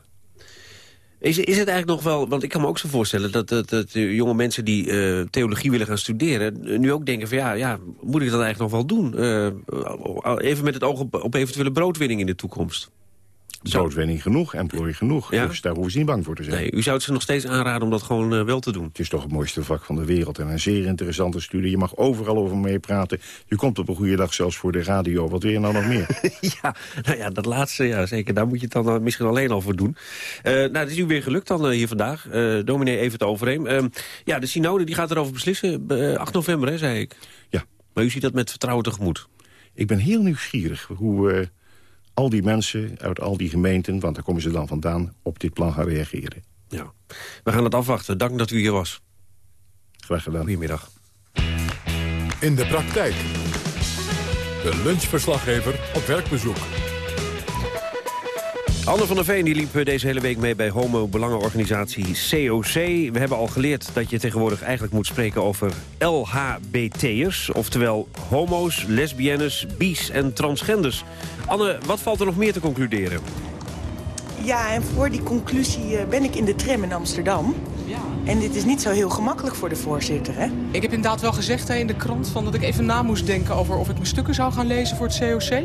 Is, is het eigenlijk nog wel, want ik kan me ook zo voorstellen... dat, dat, dat jonge mensen die uh, theologie willen gaan studeren... Eh, nu ook denken van ja, ja moet ik dat eigenlijk nog wel doen? Uh, even met het oog op eventuele broodwinning in de toekomst. Broodwinning genoeg, employee genoeg. Ja. Dus daar hoeven ze niet bang voor te zijn. Nee, u zou het ze nog steeds aanraden om dat gewoon uh, wel te doen. Het is toch het mooiste vak van de wereld en een zeer interessante studie. Je mag overal over meepraten. Je komt op een goede dag zelfs voor de radio. Wat wil je nou nog meer? ja, nou ja, dat laatste, ja, zeker. Daar moet je het dan uh, misschien alleen al voor doen. Uh, nou, het is u weer gelukt dan hier vandaag. dominee Evert Overeem. Ehm, ja, de synode die gaat erover beslissen. 8 november, hè, zei ik. Ja. Maar u ziet dat met vertrouwen tegemoet. Ik ben heel nieuwsgierig hoe al die mensen uit al die gemeenten... want daar komen ze dan vandaan, op dit plan gaan reageren. Ja, we gaan het afwachten. Dank dat u hier was. Graag gedaan. Goedemiddag. In de praktijk. De lunchverslaggever op werkbezoek. Anne van der Veen die liep deze hele week mee bij homo-belangenorganisatie COC. We hebben al geleerd dat je tegenwoordig eigenlijk moet spreken over LHBT'ers. Oftewel homo's, lesbiennes, bi's en transgenders. Anne, wat valt er nog meer te concluderen? Ja, en voor die conclusie eh, ben ik in de tram in Amsterdam. Ja. En dit is niet zo heel gemakkelijk voor de voorzitter, hè? Ik heb inderdaad wel gezegd hè, in de krant van dat ik even na moest denken... over of ik mijn stukken zou gaan lezen voor het COC.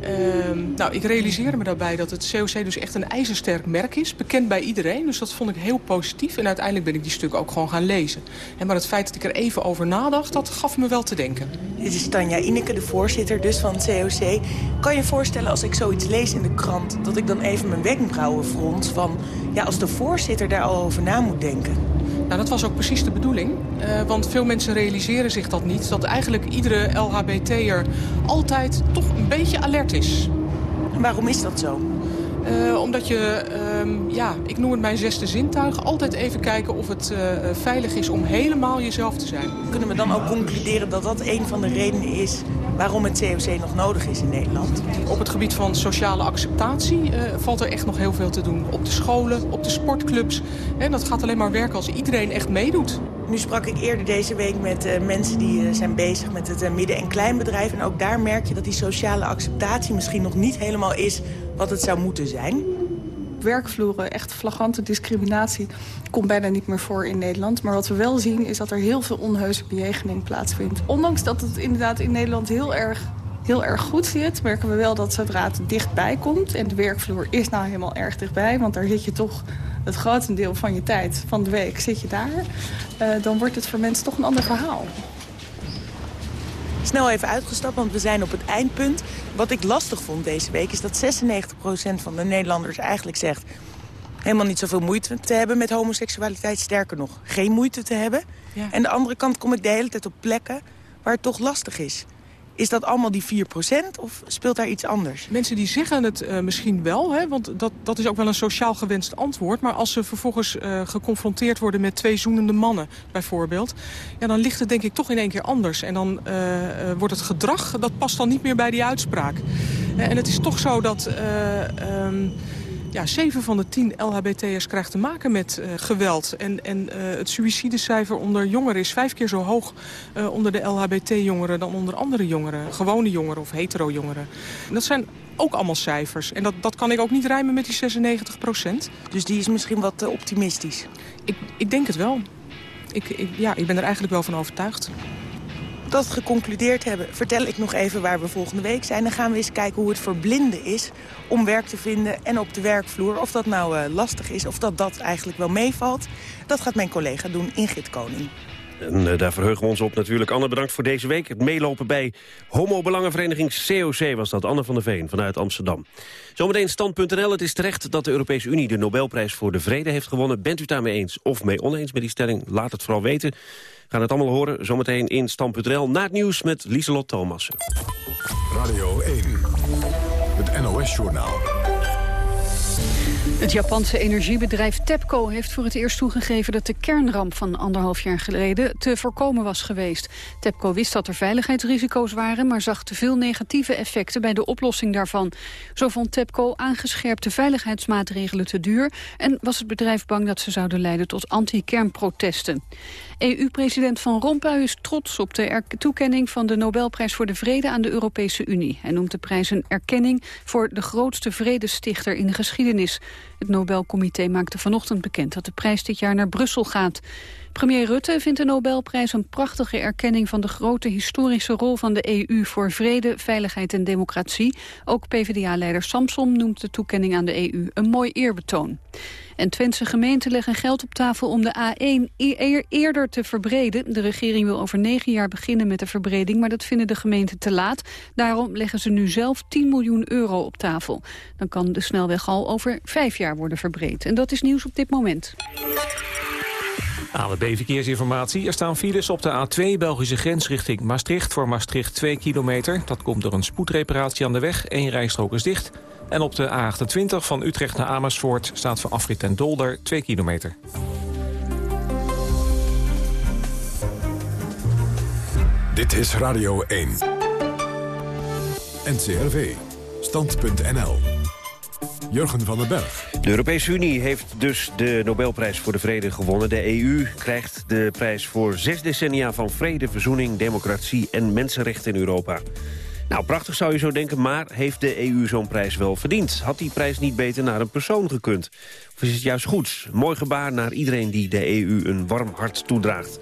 Ehm, nou, ik realiseerde me daarbij dat het COC dus echt een ijzersterk merk is. Bekend bij iedereen, dus dat vond ik heel positief. En uiteindelijk ben ik die stukken ook gewoon gaan lezen. En maar het feit dat ik er even over nadacht, dat gaf me wel te denken. Dit is Tanja Ineke, de voorzitter dus van het COC. Kan je je voorstellen als ik zoiets lees in de krant... dat ik dan even mijn wenkbrauwen frons van... ja, als de voorzitter daar al over na moet denken? Nou, dat was ook precies de bedoeling. Uh, want veel mensen realiseren zich dat niet. Dat eigenlijk iedere LHBT'er altijd toch een beetje alert is. waarom is dat zo? Uh, omdat je, uh, ja, ik noem het mijn zesde zintuig... altijd even kijken of het uh, veilig is om helemaal jezelf te zijn. Kunnen we dan ook concluderen dat dat een van de redenen is... waarom het COC nog nodig is in Nederland? Op het gebied van sociale acceptatie uh, valt er echt nog heel veel te doen. Op de scholen, op de sportclubs. En dat gaat alleen maar werken als iedereen echt meedoet. Nu sprak ik eerder deze week met uh, mensen die uh, zijn bezig met het uh, midden- en kleinbedrijf. En ook daar merk je dat die sociale acceptatie misschien nog niet helemaal is wat het zou moeten zijn. Werkvloeren, echt flagrante discriminatie, komt bijna niet meer voor in Nederland. Maar wat we wel zien is dat er heel veel onheuse bejegening plaatsvindt. Ondanks dat het inderdaad in Nederland heel erg heel erg goed zit... merken we wel dat zodra het dichtbij komt... en de werkvloer is nou helemaal erg dichtbij... want daar zit je toch het grote deel van je tijd, van de week, zit je daar... Uh, dan wordt het voor mensen toch een ander verhaal. Snel even uitgestapt, want we zijn op het eindpunt. Wat ik lastig vond deze week is dat 96% van de Nederlanders eigenlijk zegt... helemaal niet zoveel moeite te hebben met homoseksualiteit. Sterker nog, geen moeite te hebben. Ja. En de andere kant kom ik de hele tijd op plekken waar het toch lastig is. Is dat allemaal die 4% of speelt daar iets anders? Mensen die zeggen het uh, misschien wel, hè, want dat, dat is ook wel een sociaal gewenst antwoord. Maar als ze vervolgens uh, geconfronteerd worden met twee zoenende mannen bijvoorbeeld... Ja, dan ligt het denk ik toch in één keer anders. En dan uh, wordt het gedrag, dat past dan niet meer bij die uitspraak. en het is toch zo dat... Um, ja, 7 van de 10 LHBT'ers krijgt te maken met uh, geweld. En, en uh, het suïcidecijfer onder jongeren is vijf keer zo hoog uh, onder de LHBT-jongeren dan onder andere jongeren. Gewone jongeren of hetero-jongeren. Dat zijn ook allemaal cijfers. En dat, dat kan ik ook niet rijmen met die 96 procent. Dus die is misschien wat optimistisch? Ik, ik denk het wel. Ik, ik, ja, ik ben er eigenlijk wel van overtuigd dat geconcludeerd hebben, vertel ik nog even waar we volgende week zijn. Dan gaan we eens kijken hoe het voor blinden is om werk te vinden en op de werkvloer. Of dat nou uh, lastig is, of dat dat eigenlijk wel meevalt. Dat gaat mijn collega doen, Ingrid Koning. En uh, daar verheugen we ons op natuurlijk. Anne, bedankt voor deze week. Het meelopen bij Homo-Belangenvereniging COC was dat. Anne van der Veen vanuit Amsterdam. Zometeen stand.nl. Het is terecht dat de Europese Unie de Nobelprijs voor de Vrede heeft gewonnen. Bent u daarmee eens of mee oneens met die stelling? Laat het vooral weten gaan het allemaal horen zometeen in Stam.nl. Na het nieuws met Lieselot Thomassen. Radio 1, het NOS-journaal. Het Japanse energiebedrijf TEPCO heeft voor het eerst toegegeven dat de kernramp van anderhalf jaar geleden te voorkomen was geweest. TEPCO wist dat er veiligheidsrisico's waren, maar zag te veel negatieve effecten bij de oplossing daarvan. Zo vond TEPCO aangescherpte veiligheidsmaatregelen te duur en was het bedrijf bang dat ze zouden leiden tot anti-kernprotesten. EU-president Van Rompuy is trots op de toekenning van de Nobelprijs voor de Vrede aan de Europese Unie. Hij noemt de prijs een erkenning voor de grootste vredestichter in de geschiedenis. Het Nobelcomité maakte vanochtend bekend dat de prijs dit jaar naar Brussel gaat. Premier Rutte vindt de Nobelprijs een prachtige erkenning van de grote historische rol van de EU voor vrede, veiligheid en democratie. Ook PvdA-leider Samson noemt de toekenning aan de EU een mooi eerbetoon. En Twentse gemeenten leggen geld op tafel om de A1 e- eerder te verbreden. De regering wil over negen jaar beginnen met de verbreding, maar dat vinden de gemeenten te laat. Daarom leggen ze nu zelf 10 miljoen euro op tafel. Dan kan de snelweg al over vijf jaar worden verbreed. En dat is nieuws op dit moment. ANWB Verkeersinformatie. Er staan files op de A2 Belgische grens richting Maastricht. Voor Maastricht 2 kilometer. Dat komt door een spoedreparatie aan de weg. Eén rijstrook is dicht. En op de A28 van Utrecht naar Amersfoort staat voor afrit en Dolder 2 kilometer. Dit is Radio 1. NCRV. Stand.nl. Jurgen van den Berg. De Europese Unie heeft dus de Nobelprijs voor de Vrede gewonnen. De EU krijgt de prijs voor zes decennia van vrede, verzoening, democratie en mensenrechten in Europa. Nou, prachtig zou je zo denken, maar heeft de EU zo'n prijs wel verdiend? Had die prijs niet beter naar een persoon gekund? Of is het juist goed? Mooi gebaar naar iedereen die de EU een warm hart toedraagt.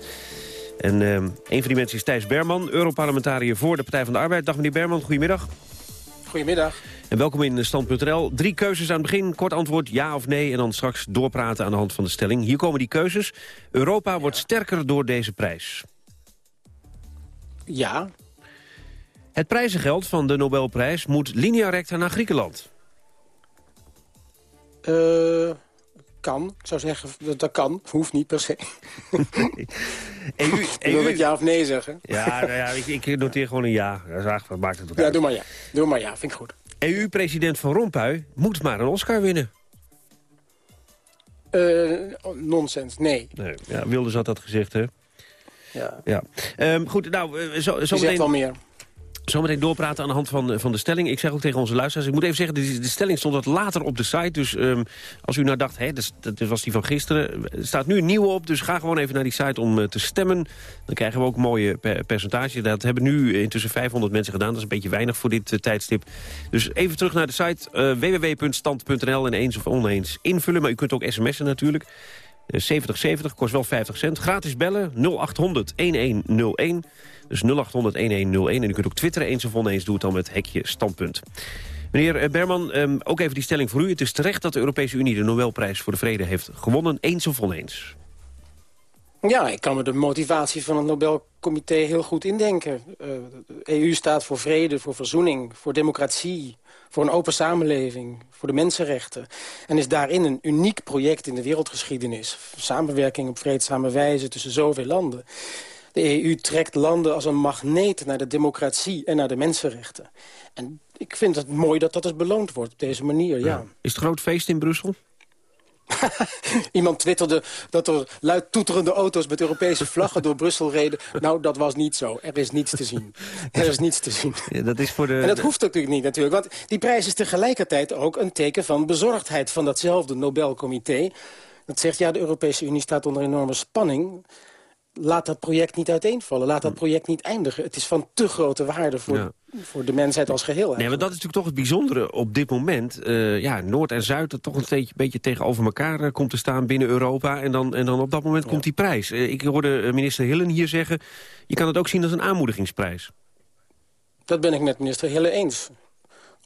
En uh, een van die mensen is Thijs Berman, Europarlementariër voor de Partij van de Arbeid. Dag meneer Berman, goedemiddag. Goedemiddag. En welkom in Stand.nl. Drie keuzes aan het begin, kort antwoord ja of nee... en dan straks doorpraten aan de hand van de stelling. Hier komen die keuzes. Europa wordt sterker door deze prijs. Ja. Het prijzengeld van de Nobelprijs moet linea recta naar Griekenland. Uh, kan. Ik zou zeggen, dat, dat kan. Hoeft niet per se. EU, EU... Wil ik ja of nee zeggen? Ja, nou ja ik, ik noteer gewoon een ja. Dat maakt het Ja, doe maar ja. Doe maar ja, vind ik goed. EU-president Van Rompuy moet maar een Oscar winnen. Uh, nonsens, nee. nee. Ja, Wilders had dat gezegd, hè? Ja. ja. Um, goed, nou, zo, zo meteen... wel meer. Zometeen doorpraten aan de hand van, van de stelling. Ik zeg ook tegen onze luisteraars, ik moet even zeggen... de, stelling stond wat later op de site. Dus um, als u nou dacht, dat, dat, was die van gisteren... er staat nu een nieuwe op, dus ga gewoon even naar die site om uh, te stemmen. Dan krijgen we ook mooie per, percentage. Dat hebben nu intussen 500 mensen gedaan. Dat is een beetje weinig voor dit uh, tijdstip. Dus even terug naar de site www.stand.nl en eens of oneens invullen. Maar u kunt ook sms'en natuurlijk. 7070 kost wel 50 cent. Gratis bellen 0800 1101. Dus 0800 1101. En u kunt ook twitteren eens of oneens. Doe het dan met hekje standpunt. Meneer eh, Berman, um, ook even die stelling voor u. Het is terecht dat de Europese Unie de Nobelprijs voor de Vrede heeft gewonnen. Eens of oneens? Ja, ik kan me de motivatie van het Nobelcomité heel goed indenken. Uh, de EU staat voor vrede, voor verzoening, voor democratie... voor een open samenleving, voor de mensenrechten. En is daarin een uniek project in de wereldgeschiedenis. Samenwerking op vreedzame wijze tussen zoveel landen. De EU trekt landen als een magneet naar de democratie en naar de mensenrechten. En ik vind het mooi dat dat eens beloond wordt op deze manier, ja. Is het groot feest in Brussel? Iemand twitterde dat er luid toeterende auto's met Europese vlaggen door Brussel reden. Nou, dat was niet zo. Er is niets te zien. Er is niets te zien. Ja, dat is voor de, en dat hoeft natuurlijk niet natuurlijk. Want die prijs is tegelijkertijd ook een teken van bezorgdheid van datzelfde Nobelcomité. Dat zegt, ja, de Europese Unie staat onder enorme spanning laat dat project niet uiteenvallen. Laat dat project niet eindigen. Het is van te grote waarde voor, voor de mensheid als geheel. Nee, maar dat is natuurlijk toch het bijzondere op dit moment. Uh, ja, Noord en Zuid dat toch een beetje, beetje tegenover elkaar uh, komt te staan binnen Europa. En dan, en dan op dat moment komt die prijs. Uh, ik hoorde minister Hillen hier zeggen... je kan het ook zien als een aanmoedigingsprijs. Dat ben ik met minister Hillen eens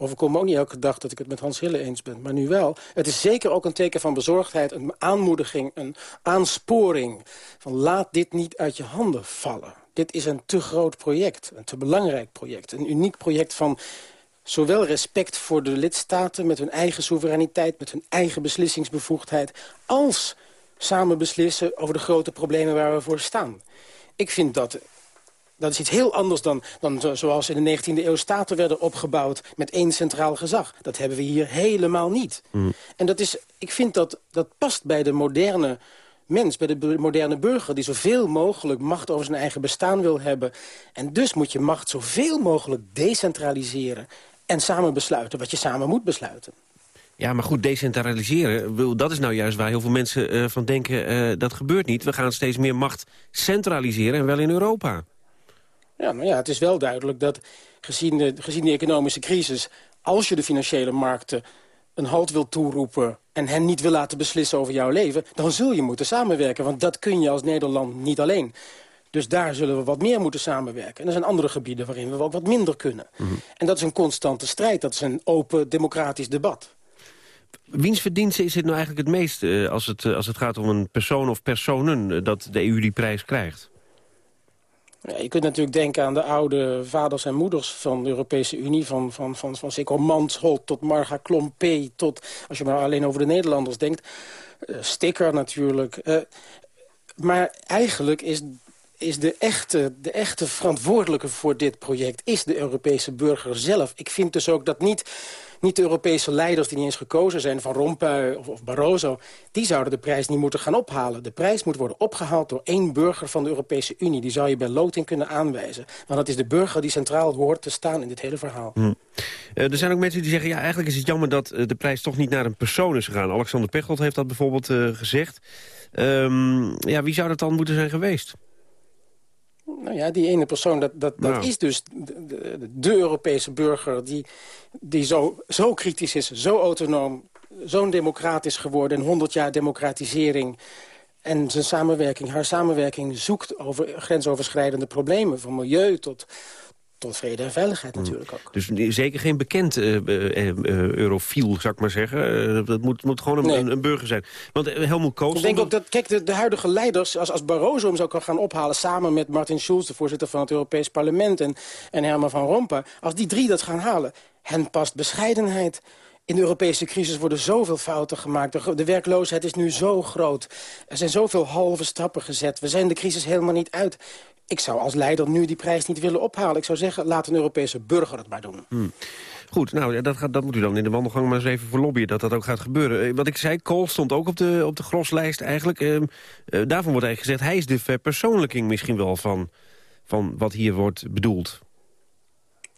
overkomt me ook niet elke dag dat ik het met Hans Hille eens ben. Maar nu wel. Het is zeker ook een teken van bezorgdheid, een aanmoediging, een aansporing. Van laat dit niet uit je handen vallen. Dit is een te groot project, een te belangrijk project. Een uniek project van zowel respect voor de lidstaten... met hun eigen soevereiniteit, met hun eigen beslissingsbevoegdheid... als samen beslissen over de grote problemen waar we voor staan. Ik vind dat dat is iets heel anders dan, dan zoals in de 19e eeuw staten werden opgebouwd... met één centraal gezag. Dat hebben we hier helemaal niet. Mm. En dat is, ik vind dat dat past bij de moderne mens, bij de moderne burger... die zoveel mogelijk macht over zijn eigen bestaan wil hebben. En dus moet je macht zoveel mogelijk decentraliseren... en samen besluiten wat je samen moet besluiten. Ja, maar goed, decentraliseren, dat is nou juist waar heel veel mensen uh, van denken... Uh, dat gebeurt niet. We gaan steeds meer macht centraliseren en wel in Europa. Ja, maar ja, het is wel duidelijk dat gezien de, gezien de economische crisis... als je de financiële markten een halt wil toeroepen... en hen niet wil laten beslissen over jouw leven... dan zul je moeten samenwerken, want dat kun je als Nederland niet alleen. Dus daar zullen we wat meer moeten samenwerken. En er zijn andere gebieden waarin we ook wat minder kunnen. Mhm. En dat is een constante strijd, dat is een open democratisch debat. Wiens verdienste is het nou eigenlijk het meest... Eh, als, het, eh, als het gaat om een persoon of personen eh, dat de EU die prijs krijgt? Ja, je kunt natuurlijk denken aan de oude vaders en moeders van de Europese Unie. Van, van, van, van tot Marga Klompé. Tot, als je maar alleen over de Nederlanders denkt. Uh, Sticker natuurlijk. Uh, maar eigenlijk is, is de, echte, de echte verantwoordelijke voor dit project... is de Europese burger zelf. Ik vind dus ook dat niet niet de Europese leiders die niet eens gekozen zijn... Van Rompuy of, of Barroso, die zouden de prijs niet moeten gaan ophalen. De prijs moet worden opgehaald door één burger van de Europese Unie. Die zou je bij loting kunnen aanwijzen. Want dat is de burger die centraal hoort te staan in dit hele verhaal. Hm. er zijn ook mensen die zeggen... ja, eigenlijk is het jammer dat uh, de prijs toch niet naar een persoon is gegaan. Alexander Pechtold heeft dat bijvoorbeeld uh, gezegd. Um, ja, wie zou dat dan moeten zijn geweest? Nou ja, die ene persoon, dat, dat, dat nou. is dus de, de, Europese burger... die, die zo, zo kritisch is, zo autonoom, zo'n democratisch geworden... en 100 jaar democratisering en zijn samenwerking, haar samenwerking zoekt over grensoverschrijdende problemen... van milieu tot, tot vrede en veiligheid mm. natuurlijk ook. Dus zeker geen bekend uh, uh, eurofiel, zou ik maar zeggen. dat moet, moet gewoon een, een, burger zijn. Want Helmut Kool... Ik denk ook dat, kijk, de, de huidige leiders, als, als Barroso hem zou kan gaan ophalen... samen met Martin Schulz, de voorzitter van het Europees Parlement... en, en Herman van Rompuy, als die drie dat gaan halen... hen past bescheidenheid... In de Europese crisis worden zoveel fouten gemaakt. De, werkloosheid is nu zo groot. Er zijn zoveel halve stappen gezet. We zijn de crisis helemaal niet uit. Ik zou als leider nu die prijs niet willen ophalen. Ik zou zeggen, laat een Europese burger het maar doen. Hmm. Goed, nou, dat, gaat, dat moet u dan in de wandelgang maar eens even voor lobbyen... dat dat ook gaat gebeuren. Eh, wat ik zei, Kool stond ook op de, op de groslijst eigenlijk. Uh, uh, daarvan wordt eigenlijk gezegd... hij is de verpersoonlijking misschien wel van, van wat hier wordt bedoeld.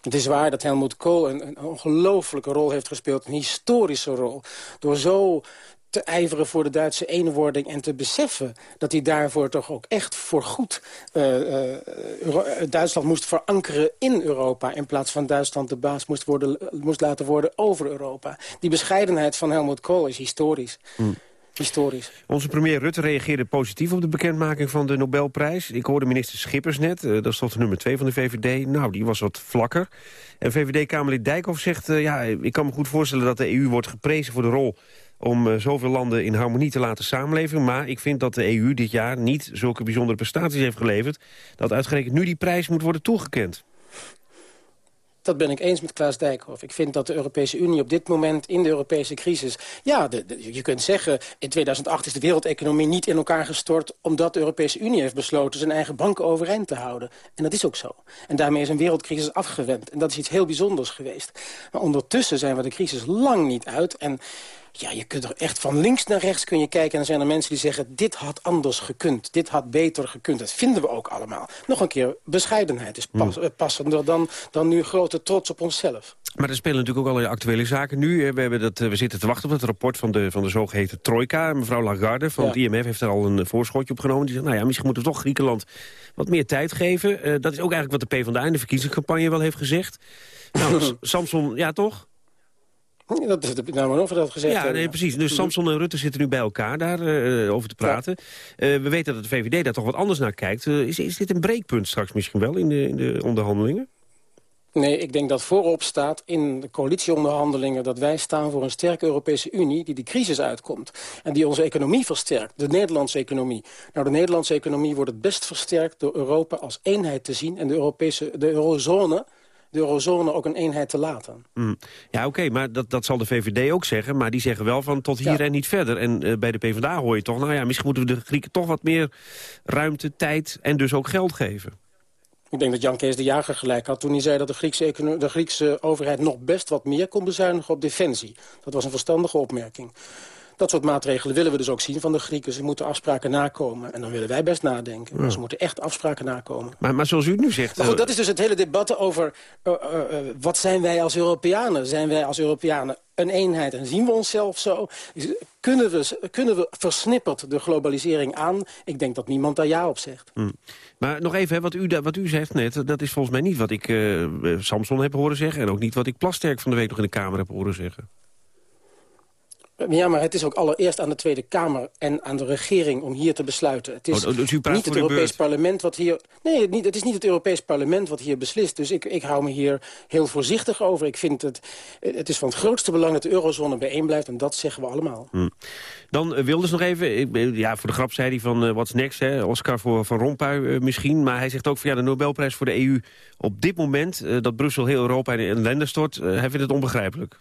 Het is waar dat Helmut Kool een, een ongelofelijke rol heeft gespeeld. Een historische rol. Door zo te ijveren voor de Duitse eenwording... en te beseffen dat hij daarvoor toch ook echt voorgoed uh, Duitsland moest verankeren in Europa... in plaats van Duitsland de baas moest, worden, moest laten worden over Europa. Die bescheidenheid van Helmut Kohl is historisch. Mm. Historisch. Onze premier Rutte reageerde positief op de bekendmaking van de Nobelprijs. Ik hoorde minister Schippers net, uh, dat stond de nummer 2 van de VVD. Nou, die was wat vlakker. En VVD-Kamerlid Dijkhoff zegt... Uh, ja, ik kan me goed voorstellen dat de EU wordt geprezen voor de rol om uh, zoveel landen in harmonie te laten samenleven. Maar ik vind dat de EU dit jaar niet zulke bijzondere prestaties heeft geleverd... dat uitgerekend nu die prijs moet worden toegekend. Dat ben ik eens met Klaas Dijkhoff. Ik vind dat de Europese Unie op dit moment in de Europese crisis... Ja, de, je kunt zeggen, in 2008 is de wereldeconomie niet in elkaar gestort... omdat de Europese Unie heeft besloten zijn eigen banken overeind te houden. En dat is ook zo. En daarmee is een wereldcrisis afgewend. En dat is iets heel bijzonders geweest. Maar ondertussen zijn we de crisis lang niet uit. En Ja, je kunt er echt van links naar rechts kun je kijken... en dan zijn er mensen die zeggen, dit had anders gekund. Dit had beter gekund. Dat vinden we ook allemaal. Nog een keer, bescheidenheid is pas, Hmm. eh, passender dan, dan nu grote trots op onszelf. Maar er spelen natuurlijk ook allerlei actuele zaken nu. We, hebben dat, eh, we zitten te wachten op het rapport van de, van de zogeheten Trojka. Mevrouw Lagarde van Ja. het IMF heeft er al een eh, voorschotje op genomen. Die zegt, nou ja, misschien moeten we toch Griekenland wat meer tijd geven. Eh, dat is ook eigenlijk wat de PvdA in de verkiezingscampagne wel heeft gezegd. Nou, Samson, ja toch? Dat is de nou, over dat gezegd. Ja, hebben. nee, precies. Dus Samson en Rutte zitten nu bij elkaar daar eh, over te praten. Eh, we weten dat de VVD daar toch wat anders naar kijkt. Eh, is, is dit een breekpunt straks misschien wel in de, in de onderhandelingen? Nee, ik denk dat voorop staat in de coalitieonderhandelingen... dat wij staan voor een sterke Europese Unie die de crisis uitkomt. En die onze economie versterkt, de Nederlandse economie. Nou, de Nederlandse economie wordt het best versterkt door Europa als eenheid te zien... en de, Europese, de eurozone, de eurozone ook een eenheid te laten. Mm. Ja, oké, maar dat, dat zal de VVD ook zeggen. Maar die zeggen wel van tot hier en niet verder. En eh, bij de PvdA hoor je toch... nou ja, misschien moeten we de Grieken toch wat meer ruimte, tijd... en dus ook geld geven. Ik denk dat Jan Kees de Jager gelijk had toen hij zei dat de Griekse, de Griekse overheid nog best wat meer kon bezuinigen op defensie. Dat was een verstandige opmerking. Dat soort maatregelen willen we dus ook zien van de Grieken. Ze moeten afspraken nakomen. En dan willen wij best nadenken. Maar Ja. ze moeten echt afspraken nakomen. Maar, maar zoals u het nu zegt... Maar goed, eh, dat is dus het hele debat over eh, eh, wat zijn wij als Europeanen? Zijn wij als Europeanen een eenheid en zien we onszelf zo? Kunnen we, kunnen we versnipperd de globalisering aan? Ik denk dat niemand daar ja op zegt. mm. Maar nog even, hè, wat, u, wat u zegt net... dat is volgens mij niet wat ik Samson heb horen zeggen... en ook niet wat ik Plasterk van de week nog in de Kamer heb horen zeggen. Ja, maar het is ook allereerst aan de Tweede Kamer en aan de regering om hier te besluiten. Het is Oh, dus niet het Europees beurt? parlement wat hier... Nee, het, niet, het is niet het Europees parlement wat hier beslist. Dus ik, ik hou me hier heel voorzichtig over. Ik vind het... Het is van het grootste belang dat de eurozone bijeen blijft. En dat zeggen we allemaal. Hm. Dan uh, Wilders nog even. Ik, ja, voor de grap zei hij van uh, what's next, hè? Oscar voor Van Rompuy uh, misschien. Maar hij zegt ook van ja, de Nobelprijs voor de EU op dit moment... Dat Brussel heel Europa in ellende stort, hij vindt het onbegrijpelijk.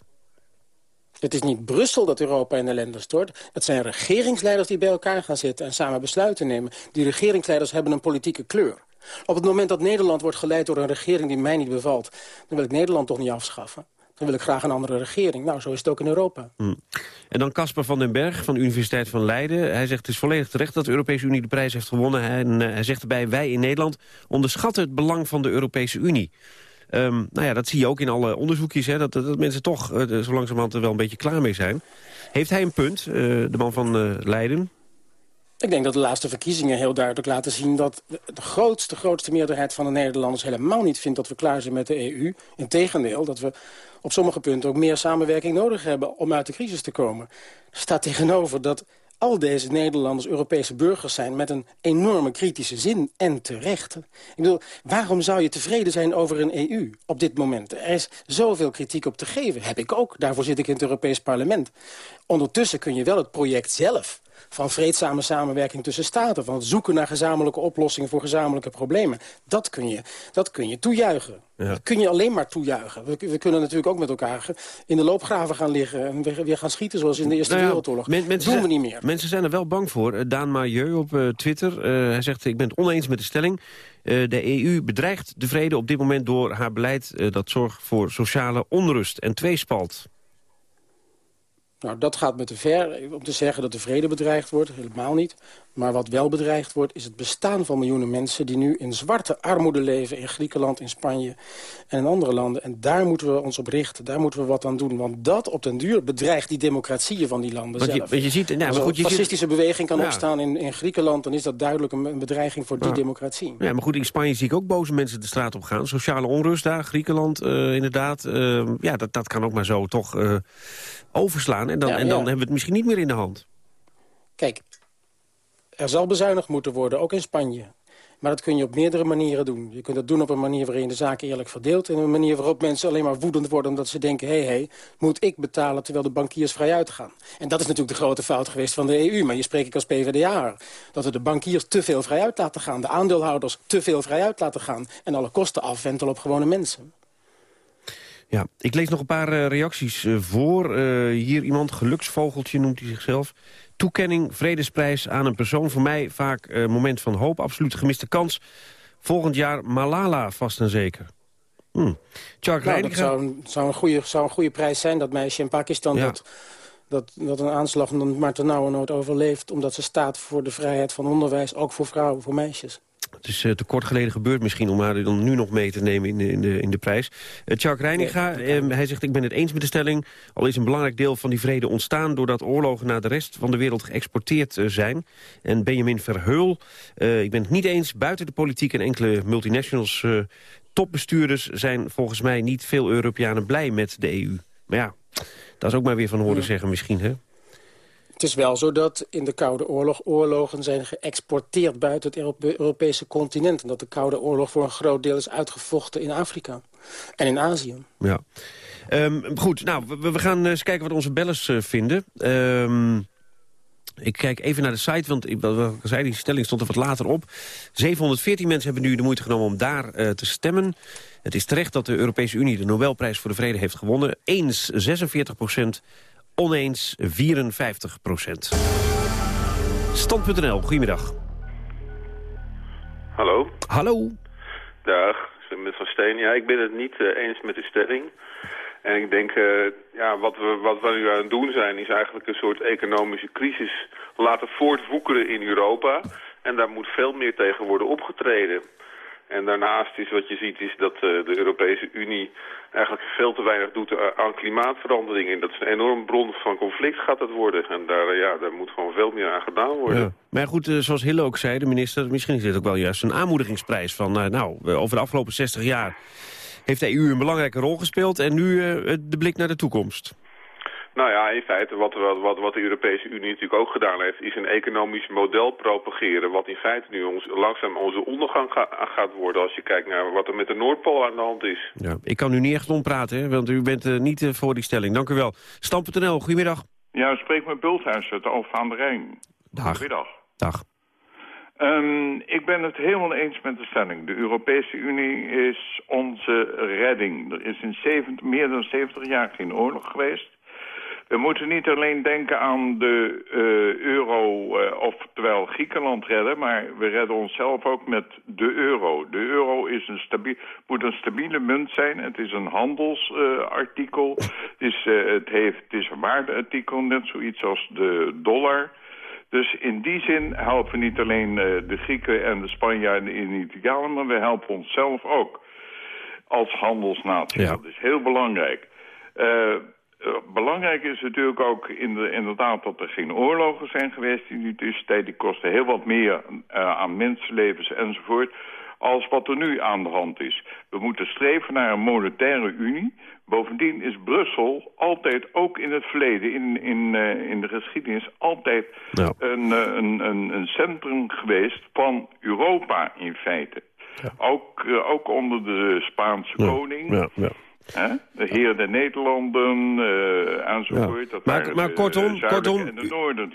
Het is niet Brussel dat Europa in ellende stort. Het zijn regeringsleiders die bij elkaar gaan zitten en samen besluiten nemen. Die regeringsleiders hebben een politieke kleur. Op het moment dat Nederland wordt geleid door een regering die mij niet bevalt... dan wil ik Nederland toch niet afschaffen. Dan wil ik graag een andere regering. Nou, zo is het ook in Europa. Hm. En dan Caspar van den Berg van de Universiteit van Leiden. Hij zegt het is volledig terecht dat de Europese Unie de prijs heeft gewonnen. En uh, hij zegt erbij, wij in Nederland onderschatten het belang van de Europese Unie. Um, nou ja, dat zie je ook in alle onderzoekjes, hè, dat, dat mensen toch uh, zo langzamerhand er wel een beetje klaar mee zijn. Heeft hij een punt, uh, de man van uh, Leiden? Ik denk dat de laatste verkiezingen heel duidelijk laten zien... dat de grootste, grootste meerderheid van de Nederlanders helemaal niet vindt... dat we klaar zijn met de EU. Integendeel, dat we op sommige punten ook meer samenwerking nodig hebben... om uit de crisis te komen. Staat tegenover dat al deze Nederlanders Europese burgers zijn... met een enorme kritische zin en terecht. Ik bedoel, waarom zou je tevreden zijn over een EU op dit moment? Er is zoveel kritiek op te geven. Heb ik ook. Daarvoor zit ik in het Europees Parlement. Ondertussen kun je wel het project zelf van vreedzame samenwerking tussen staten... van het zoeken naar gezamenlijke oplossingen voor gezamenlijke problemen. Dat kun je, dat kun je toejuichen. Ja. Dat kun je alleen maar toejuichen. We, we, kunnen natuurlijk ook met elkaar in de loopgraven gaan liggen... en weer, weer gaan schieten zoals in de Eerste nou ja, Wereldoorlog. Men, dat doen we niet meer. Mensen zijn er wel bang voor. Daan Majeu op uh, Twitter, uh, hij zegt... ik ben het oneens met de stelling. Uh, de EU bedreigt de vrede op dit moment door haar beleid... dat zorgt voor sociale onrust en tweespalt. Nou, dat gaat me te ver om te zeggen dat de vrede bedreigd wordt. Helemaal niet. Maar wat wel bedreigd wordt, is het bestaan van miljoenen mensen... die nu in zwarte armoede leven in Griekenland, in Spanje en in andere landen. En daar moeten we ons op richten, daar moeten we wat aan doen. Want dat op den duur bedreigt die democratieën van die landen want zelf. Je, je ziet, nou, Als goed, je een fascistische ziet, beweging kan opstaan in, in Griekenland... dan is dat duidelijk een, een bedreiging voor die democratie. Ja, maar goed, in Spanje zie ik ook boze mensen de straat op gaan. Sociale onrust daar, Griekenland uh, inderdaad. Uh, ja, dat, dat kan ook maar zo toch uh, overslaan. En dan, ja, en dan hebben we het misschien niet meer in de hand. Kijk, er zal bezuinigd moeten worden, ook in Spanje. Maar dat kun je op meerdere manieren doen. Je kunt dat doen op een manier waarin je de zaken eerlijk verdeelt... en een manier waarop mensen alleen maar woedend worden... omdat ze denken, hé, hey, hé, hey, moet ik betalen terwijl de bankiers vrij uitgaan? En dat is natuurlijk de grote fout geweest van de EU. Maar hier spreek ik als PvdA. Dat we de bankiers te veel vrij uit laten gaan. De aandeelhouders te veel vrij uit laten gaan. En alle kosten afwentelen op gewone mensen. Ja, ik lees nog een paar uh, reacties uh, voor. Uh, hier iemand, geluksvogeltje noemt hij zichzelf. Toekenning, vredesprijs aan een persoon. Voor mij vaak moment van hoop, absoluut gemiste kans. Volgend jaar Malala, vast en zeker. Hm. Nou, dat zou een, zou, een goede, zou een goede prijs zijn, dat meisje in Pakistan... Ja. dat dat, dat een aanslag dan maar ternauwernood overleeft... omdat ze staat voor de vrijheid van onderwijs, ook voor vrouwen, voor meisjes. Het is uh, te kort geleden gebeurd misschien om haar dan nu nog mee te nemen in de, in de, in de prijs. Uh, Chuck Reininga, uh, hij zegt ik ben het eens met de stelling. Al is een belangrijk deel van die vrede ontstaan doordat oorlogen naar de rest van de wereld geëxporteerd zijn. En Benjamin Verheul, ik ben het niet eens. Buiten de politiek en enkele multinationals topbestuurders zijn volgens mij niet veel Europeanen blij met de EU. Maar ja, dat is ook maar weer van horen zeggen misschien, hè? Het is wel zo dat in de Koude Oorlog oorlogen zijn geëxporteerd buiten het Europese continent. En dat de Koude Oorlog voor een groot deel is uitgevochten in Afrika en in Azië. Ja. Um, goed, nou, we, gaan eens kijken wat onze bellers uh, vinden. Um, ik kijk even naar de site, want ik, zei, die stelling stond er wat later op. 714 mensen hebben nu de moeite genomen om daar uh, te stemmen. Het is terecht dat de Europese Unie de Nobelprijs voor de Vrede heeft gewonnen. Eens 46 procent, oneens 54 procent. Stand.nl, goedemiddag. Hallo. Hallo. Dag, ik ben met Van Steen. Ja, ik ben het niet uh, eens met de stelling. En ik denk, uh, ja, wat we, wat we nu aan het doen zijn... is eigenlijk een soort economische crisis laten voortwoekeren in Europa. En daar moet veel meer tegen worden opgetreden. En daarnaast is wat je ziet is dat uh, de Europese Unie eigenlijk veel te weinig doet aan klimaatverandering. En dat is een enorm bron van conflict gaat het worden. En daar, ja, daar moet gewoon veel meer aan gedaan worden. Maar goed, uh, zoals Hille ook zei, de minister... misschien is dit ook wel juist een aanmoedigingsprijs van... nou, over de afgelopen 60 jaar heeft de EU een belangrijke rol gespeeld... en nu de blik naar de toekomst. Nou ja, in feite wat, wat, wat de Europese Unie natuurlijk ook gedaan heeft... is een economisch model propageren... wat in feite nu ons, langzaam onze ondergang ga, gaat worden... als je kijkt naar wat er met de Noordpool aan de hand is. Ja, ik kan u niet echt ompraten, hè, want u bent uh, niet uh, voor die stelling. Dank u wel. Stam.nl, goedemiddag. Ja, spreek met Bulthuis uit Alphen aan de Rijn. Dag. Goedemiddag. Dag. Um, ik ben het helemaal eens met de stelling. De Europese Unie is onze redding. Er is in 70, meer dan 70 jaar geen oorlog geweest. We moeten niet alleen denken aan de uh, euro, uh, oftewel Griekenland redden... maar we redden onszelf ook met de euro. De euro is een stabiel, moet een stabiele munt zijn. Het is een handelsartikel. Uh, het, is, het, heeft, het is een waardeartikel, net zoiets als de dollar... Dus in die zin helpen we niet alleen de Grieken en de Spanjaarden en de Italianen... maar we helpen onszelf ook als handelsnatie. Ja. Dat is heel belangrijk. Uh, belangrijk is natuurlijk ook in de, inderdaad dat er geen oorlogen zijn geweest in die tussentijd. Die kosten heel wat meer uh, aan mensenlevens enzovoort als wat er nu aan de hand is. We moeten streven naar een monetaire unie. Bovendien is Brussel altijd, ook in het verleden, in, in, uh, in de geschiedenis... altijd ja. een, een, een, een centrum geweest van Europa in feite. Ja. Ook, uh, ook onder de Spaanse ja. koning... Hè? De heer der Nederlanden, uh, enzovoort. Ja. Maar, maar kortom, kortom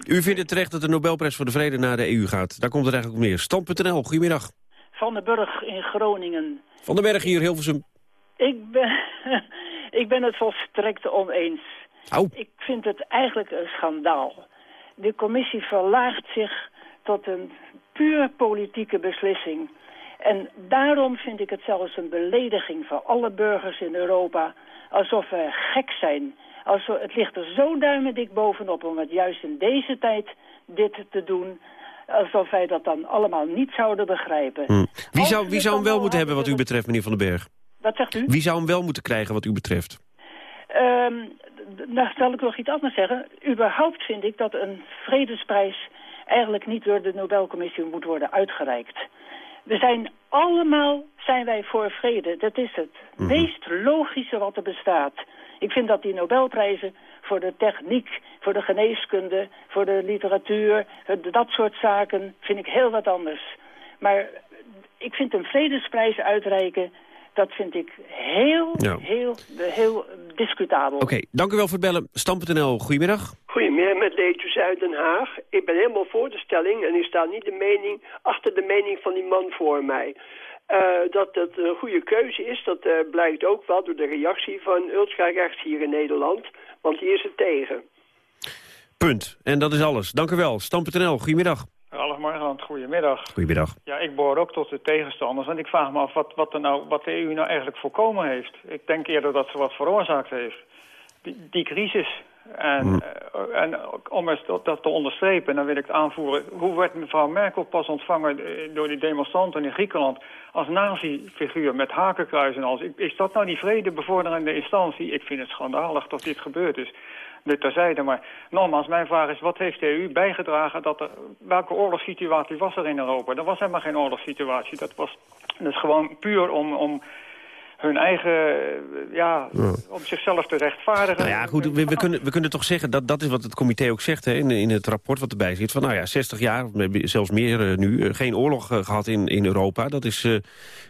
u vindt het terecht dat de Nobelprijs voor de Vrede naar de EU gaat. Daar komt het eigenlijk op neer. Stand.nl, goedemiddag. Van den Burg in Groningen. Van den Berg hier, Hilversum. Ik ben, ik ben het volstrekt oneens. Au. Ik vind het eigenlijk een schandaal. De commissie verlaagt zich tot een puur politieke beslissing... En daarom vind ik het zelfs een belediging voor alle burgers in Europa. Alsof we gek zijn. Alsof, het ligt er zo duimendik bovenop om het juist in deze tijd dit te doen. Alsof wij dat dan allemaal niet zouden begrijpen. Hm. Wie zou, wie zou hem wel moeten hebben wat u betreft, meneer Van den Berg? Wat zegt u? Wie zou hem wel moeten krijgen wat u betreft? Um, nou, zal ik nog iets anders zeggen. Überhaupt vind ik dat een vredesprijs eigenlijk niet door de Nobelcommissie moet worden uitgereikt. We zijn allemaal zijn wij voor vrede. Dat is het Mhm. meest logische wat er bestaat. Ik vind dat die Nobelprijzen voor de techniek, voor de geneeskunde, voor de literatuur, dat soort zaken, vind ik heel wat anders. Maar ik vind een vredesprijs uitreiken, dat vind ik heel, Ja. heel, heel discutabel. Oké, dank u wel voor het bellen. Stam.nl, goedemiddag. Goedemiddag, met Leetjes uit Den Haag. Ik ben helemaal voor de stelling en ik sta niet de mening, achter de mening van die man voor mij. Eh, dat het een goede keuze is, dat eh, blijkt ook wel door de reactie van ultra-rechts hier in Nederland. Want die is er tegen. Punt. En dat is alles. Dank u wel. Stam.nl, goedemiddag. Ralf goedemiddag. Goedemiddag. Ja, ik behoor ook tot de tegenstanders. En ik vraag me af wat, wat, er nou, wat de EU nou eigenlijk voorkomen heeft. Ik denk eerder dat ze wat veroorzaakt heeft. Die, die crisis. En, Mm. eh, en om eens dat, dat te onderstrepen, dan wil ik aanvoeren... hoe werd mevrouw Merkel pas ontvangen eh, door die demonstranten in Griekenland... als nazi-figuur met hakenkruis en alles. Is dat nou die vredebevorderende instantie? Ik vind het schandalig dat dit gebeurd is. Dit terzijde, maar nogmaals, mijn vraag is... wat heeft de EU bijgedragen dat er... welke oorlogssituatie was er in Europa? Er was helemaal geen oorlogssituatie. Dat was dus gewoon puur om... om hun eigen, ja, om zichzelf te rechtvaardigen. Nou ja, goed, we, we, kunnen, we kunnen toch zeggen, dat, dat is wat het comité ook zegt hè, in, in het rapport wat erbij zit. Van nou ja, 60 jaar, of zelfs meer eh, nu, eh, geen oorlog eh, gehad in, in Europa. Dat is, eh,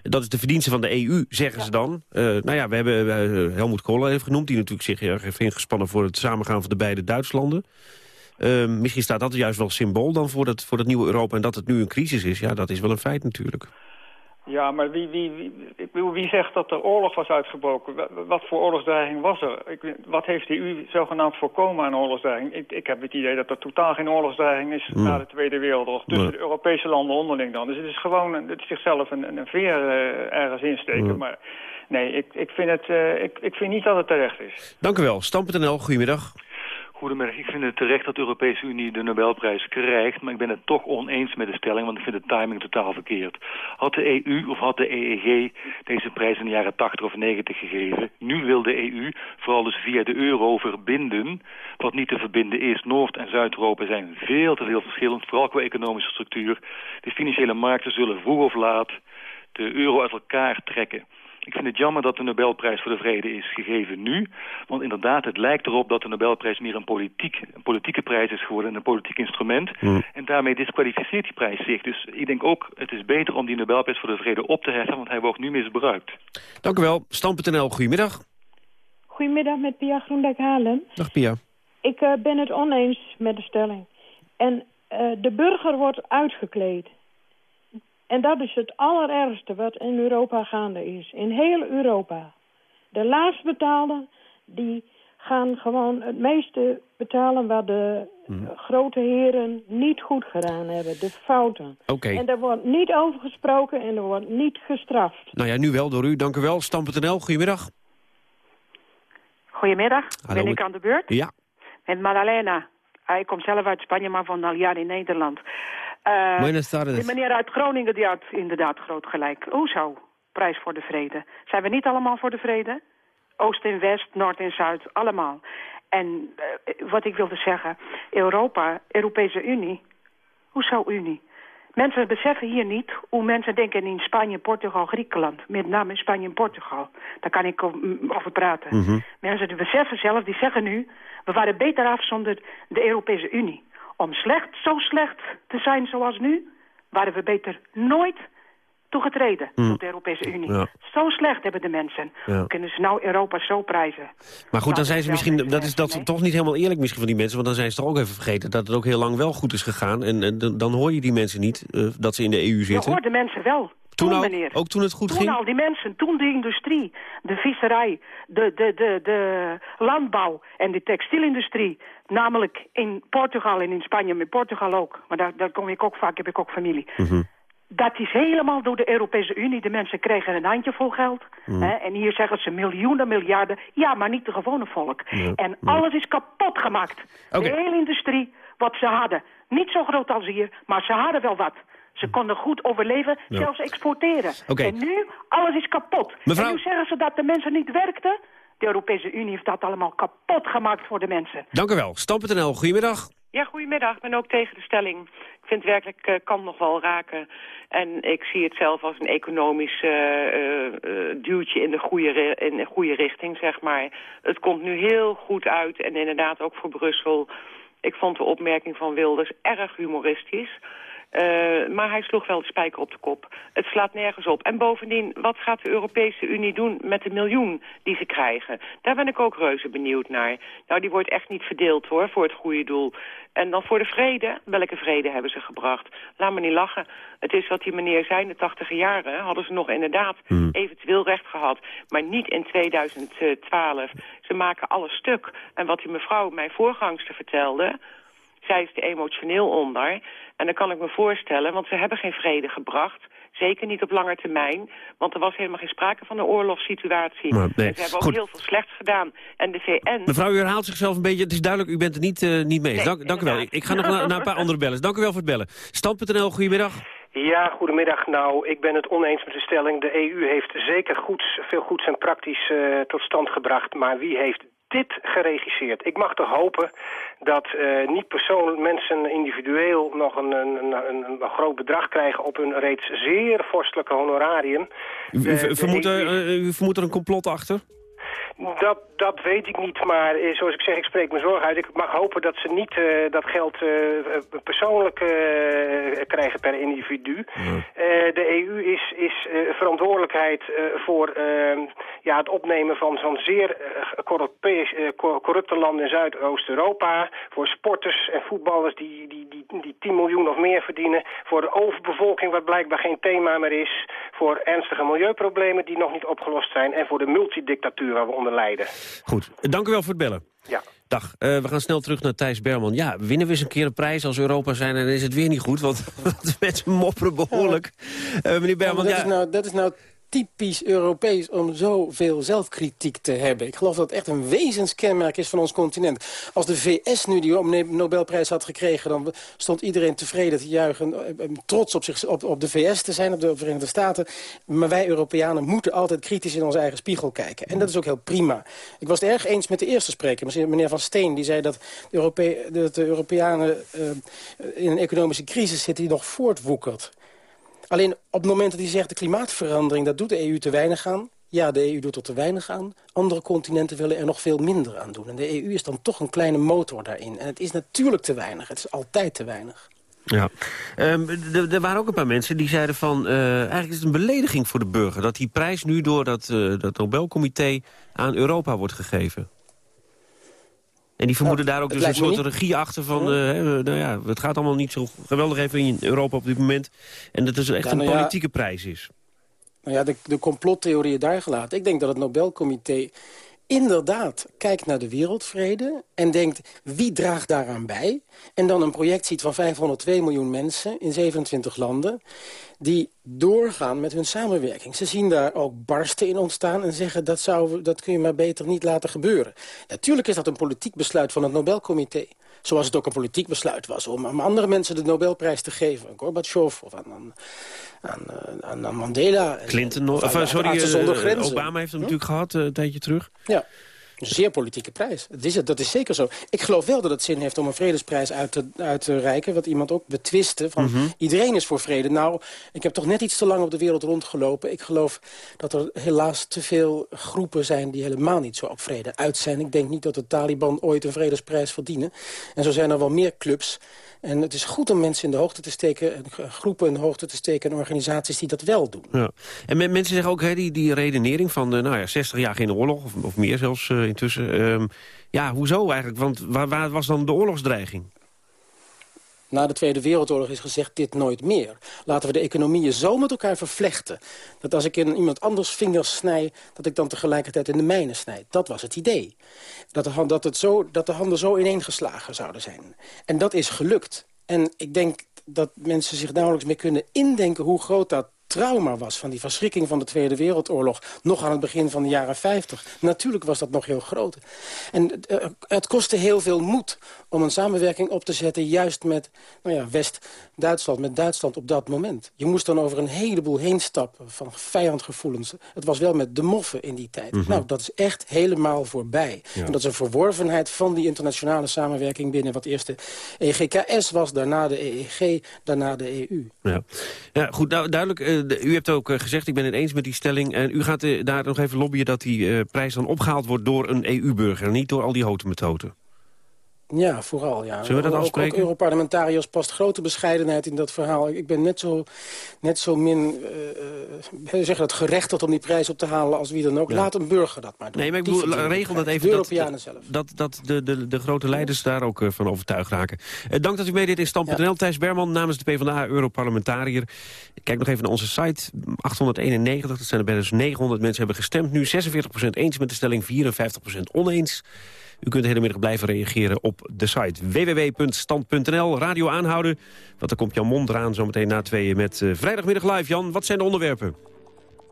dat is de verdienste van de EU, zeggen ze dan. Eh, nou ja, we hebben uh, Helmoet Kool even genoemd, die natuurlijk zich erg heeft ingespannen voor het samengaan van de beide Duitslanden. Uh, misschien staat dat juist wel symbool dan voor dat, voor dat nieuwe Europa en dat het nu een crisis is. Ja, dat is wel een feit natuurlijk. Ja, maar wie, wie, wie, wie zegt dat er oorlog was uitgebroken? Wat, voor oorlogsdreiging was er? Ik, wat heeft de EU zogenaamd voorkomen aan oorlogsdreiging? Ik, ik heb het idee dat er totaal geen oorlogsdreiging is Mm. na de Tweede Wereldoorlog. Tussen Nee. de Europese landen onderling dan. Dus het is gewoon het is zichzelf een, een veer eh, ergens insteken. Mm. Maar nee, ik, ik, vind het, eh, ik, ik vind niet dat het terecht is. Dank u wel. Stam.nl, goedemiddag. Goedemiddag. Ik vind het terecht dat de Europese Unie de Nobelprijs krijgt, maar ik ben het toch oneens met de stelling, want ik vind de timing totaal verkeerd. Had de EU of had de EEG deze prijs in de jaren 80 of 90 gegeven? Nu wil de EU, vooral dus via de euro, verbinden wat niet te verbinden is. Noord- en Zuid-Europa zijn veel te veel verschillend, vooral qua economische structuur. De financiële markten zullen vroeg of laat de euro uit elkaar trekken. Ik vind het jammer dat de Nobelprijs voor de Vrede is gegeven nu. Want inderdaad, het lijkt erop dat de Nobelprijs meer een, politiek, een politieke prijs is geworden. Een politiek instrument. En daarmee disqualificeert die prijs zich. Dus ik denk ook, het is beter om die Nobelprijs voor de Vrede op te heffen. Want hij wordt nu misbruikt. Dank u wel. Stam.nl, goedemiddag. Goedemiddag met Pia Groendijk-Halen. Dag Pia. Ik eh, ben het oneens met de stelling. En eh, de burger wordt uitgekleed. En dat is het allerergste wat in Europa gaande is. In heel Europa. De laagst betaalden, die gaan gewoon het meeste betalen... wat de eh, grote heren niet goed gedaan hebben. De fouten. Oké. En daar wordt niet over gesproken en er wordt niet gestraft. Nou ja, nu wel door u. Dank u wel. Stam.nl, goedemiddag. Goedemiddag, Hallo, ben ik met- aan de beurt? Ja. Met Madalena. Ah, ik kom zelf uit Spanje, maar van al jaar in Nederland. Eh, Buenas tardes. Meneer uit Groningen die had inderdaad groot gelijk. Hoezo? Prijs voor de vrede. Zijn we niet allemaal voor de vrede? Oost en West, Noord en Zuid, allemaal. En eh, wat ik wilde zeggen, Europa, Europese Unie. Hoezo Unie? Mensen beseffen hier niet hoe mensen denken in Spanje, Portugal, Griekenland. Met name in Spanje en Portugal. Daar kan ik o- m- over praten. Mensen die beseffen zelf, die zeggen nu... we waren beter af zonder de Europese Unie. Om slecht, zo slecht te zijn zoals nu... waren we beter nooit toegetreden Mm. tot de Europese Unie. Ja. Zo slecht hebben de mensen. Ja. Kunnen ze nou Europa zo prijzen? Maar goed, dan zijn ze misschien, dat is dat toch niet helemaal eerlijk misschien van die mensen, want dan zijn ze toch ook even vergeten dat het ook heel lang wel goed is gegaan. En, en dan- hoor je die mensen niet eh, dat ze in de EU Je zitten. hoort de mensen wel. Toen al? meneer. Ook toen het goed toen ging? al, die mensen, toen de industrie, de visserij, de, de, de, de landbouw en de textielindustrie. Namelijk in Portugal en in Spanje, met Portugal ook. Maar daar, daar kom ik ook vaak, heb ik ook familie. Mhm. Dat is helemaal door de Europese Unie. De mensen kregen een handjevol geld. Mhm. Hè, en hier zeggen ze miljoenen, miljarden. Ja, maar niet de gewone volk. Ja, En ja. alles is kapot gemaakt. De hele industrie, wat ze hadden. Niet zo groot als hier, maar ze hadden wel wat. Ze konden goed overleven, Ja. zelfs exporteren. En nu, alles is kapot. Mevrouw- En nu zeggen ze dat de mensen niet werkten. De Europese Unie heeft dat allemaal kapot gemaakt voor de mensen. Dank u wel. Stam.nl, goedemiddag. Ja, goedemiddag. Ik ben ook tegen de stelling. Ik vind het werkelijk eh, kan nog wel raken. En ik zie het zelf als een economisch eh, eh, duwtje in de, goede in de goede richting, zeg maar. Het komt nu heel goed uit en inderdaad ook voor Brussel. Ik vond de opmerking van Wilders erg humoristisch. Eh, maar hij sloeg wel de spijker op de kop. Het slaat nergens op. En bovendien, wat gaat de Europese Unie doen met de miljoen die ze krijgen? Daar ben ik ook reuze benieuwd naar. Nou, die wordt echt niet verdeeld hoor, voor het goede doel. En dan voor de vrede, welke vrede hebben ze gebracht? Laat me niet lachen. Het is wat die meneer zei, in de tachtige jaren hadden ze nog inderdaad eventueel recht gehad. Maar niet in 2012. Ze maken alles stuk. En wat die mevrouw, mijn voorgangster, vertelde... Zij is er emotioneel onder. En dan kan ik me voorstellen, want ze hebben geen vrede gebracht. Zeker niet op lange termijn. Want er was helemaal geen sprake van een oorlogssituatie. Maar, nee. En ze hebben ook heel veel slechts gedaan. En de VN... Mevrouw, u herhaalt zichzelf een beetje. Het is duidelijk, u bent het niet, eh, niet mee. Nee, dank, dank u wel. Ik, ik ga nog naar, naar een paar andere bellen. Dank u wel voor het bellen. Stand.nl, goedemiddag. Ja, goedemiddag. Nou, ik ben het oneens met de stelling. De EU heeft zeker goeds, veel goeds en praktisch eh, tot stand gebracht. Maar wie heeft dit geregisseerd? Ik mag toch hopen dat eh, niet persoonlijk mensen individueel nog een, een, een, een, groot bedrag krijgen op hun reeds zeer vorstelijke honorarium. U, vermoedt, er, u vermoedt er een complot achter? Dat, dat weet ik niet, maar eh, zoals ik zeg, ik spreek me zorg uit. Ik mag hopen dat ze niet eh, dat geld eh, persoonlijk krijgen per individu. De EU is, is verantwoordelijkheid voor eh, ja, het opnemen van zo'n zeer corrupte landen in Zuidoost-Europa. Voor sporters en voetballers die, die, die, die 10 miljoen of meer verdienen. Voor de overbevolking, wat blijkbaar geen thema meer is. Voor ernstige milieuproblemen die nog niet opgelost zijn. En voor de multidictatuur waar we onder lijden. Goed, dank u wel voor het bellen. Ja. Dag, eh, we gaan snel terug naar Thijs Berman. Ja, winnen we eens een keer een prijs als Europa zijn... en dan is het weer niet goed, want de mensen mopperen behoorlijk. Eh, meneer Berman, dat, ja, is nou, dat is nou typisch Europees om zoveel zelfkritiek te hebben. Ik geloof dat het echt een wezenskenmerk is van ons continent. Als de VS nu die Nobelprijs had gekregen... dan stond iedereen tevreden te juichen... eh, eh, trots op, zich, op, op de VS te zijn, op de Verenigde Staten. Maar wij Europeanen moeten altijd kritisch in onze eigen spiegel kijken. En dat is ook heel prima. Ik was het erg eens met de eerste spreker, meneer Van Steen... die zei dat de, Europe dat de Europeanen eh, in een economische crisis zitten... die nog voortwoekert. Alleen op het moment dat hij zegt de klimaatverandering, dat doet de EU te weinig aan. Ja, de EU doet er te weinig aan. Andere continenten willen er nog veel minder aan doen. En de EU is dan toch een kleine motor daarin. En het is natuurlijk te weinig. Het is altijd te weinig. ja. Ehm, er- waren ook een paar mensen die zeiden van... eh, eigenlijk is het een belediging voor de burger... dat die prijs nu door dat, eh, dat Nobelcomité aan Europa wordt gegeven. En die vermoeden daar ook dus een soort regie achter van... eh, nou ja, het gaat allemaal niet zo geweldig even in Europa op dit moment. En dat het echt Ja, een nou ja, politieke prijs is. Nou ja, de, de complottheorieën daar gelaten. Ik denk dat het Nobelcomité inderdaad kijkt naar de wereldvrede... en denkt, wie draagt daaraan bij? En dan een project ziet van 502 miljoen mensen in 27 landen... die doorgaan met hun samenwerking. Ze zien daar ook barsten in ontstaan en zeggen... dat, zou, dat kun je maar beter niet laten gebeuren. Natuurlijk is dat een politiek besluit van het Nobelcomité. Zoals het ook een politiek besluit was om aan andere mensen de Nobelprijs te geven. Aan Gorbachev of aan, aan, aan, eh, aan- aan Mandela. Clinton, Of of, eh, sorry, eh, zonder grenzen. Obama heeft hem Hm? natuurlijk gehad eh, een tijdje terug. Ja, een zeer politieke prijs. Dat is, het, dat is zeker zo. Ik geloof wel dat het zin heeft om een vredesprijs uit te, uit te reiken. Wat iemand ook betwiste. Van Mhm. Iedereen is voor vrede. Nou, ik heb toch net iets te lang op de wereld rondgelopen. Ik geloof dat er helaas te veel groepen zijn... die helemaal niet zo op vrede uit zijn. Ik denk niet dat de Taliban ooit een vredesprijs verdienen. En zo zijn er wel meer clubs. En het is goed om mensen in de hoogte te steken... en groepen in de hoogte te steken en organisaties die dat wel doen. Ja. En men- mensen zeggen ook, die, die redenering van nou ja, 60 jaar geen oorlog, of, of meer zelfs eh, intussen. Ehm, ja, hoezo eigenlijk? Want waar was dan de oorlogsdreiging? Na de Tweede Wereldoorlog is gezegd dit nooit meer. Laten we de economieën zo met elkaar vervlechten... dat als ik in iemand anders vingers snij... dat ik dan tegelijkertijd in de mijne snijd. Dat was het idee. Dat de, dat het zo, dat de handen zo ineengeslagen zouden zijn. En dat is gelukt. En ik denk dat mensen zich nauwelijks meer kunnen indenken... hoe groot dat trauma was van die verschrikking van de Tweede Wereldoorlog... nog aan het begin van de jaren 50. Natuurlijk was dat nog heel groot. En eh, het kostte heel veel moed om een samenwerking op te zetten... juist met nou ja, West-Duitsland, met Duitsland op dat moment. Je moest dan over een heleboel heen stappen van vijandgevoelens. Het was wel met de moffen in die tijd. Mhm. Nou, dat is echt helemaal voorbij. Ja. En dat is een verworvenheid van die internationale samenwerking... binnen wat eerst de EGKS was, daarna de EEG, daarna de EU. Ja, ja goed, nou, duidelijk. eh, u hebt ook eh, gezegd, ik ben het eens met die stelling. En u gaat eh, daar nog even lobbyen dat die eh, prijs dan opgehaald wordt door een EU-burger. Niet door al die houten methoden. Ja, vooral, ja. Zullen we dat Ook- afspreken? Ook Europarlementariërs past grote bescheidenheid in dat verhaal. Ik ben net zo, net zo min, uh, zeggen dat gerechtigd om die prijs op te halen als wie dan ook. Ja. Laat een burger dat maar doen. Nee, maar ik bedoel, regel dat even. De dat- Europeanen zelf. Dat, dat de, de, de grote leiders daar ook eh, van overtuigd raken. Dank dat u meedeed in Stand.nl. Thijs Berman namens de PvdA, Europarlementariër. Kijk nog even naar onze site. 891, dat zijn er bijna dus 900 mensen hebben gestemd. Nu 46% eens met de stelling, 54% oneens. U kunt de hele middag blijven reageren op de site www.stand.nl. Radio aanhouden, want dan komt Jan Mond eraan zometeen na tweeën met uh, Vrijdagmiddag Live. Jan, wat zijn de onderwerpen?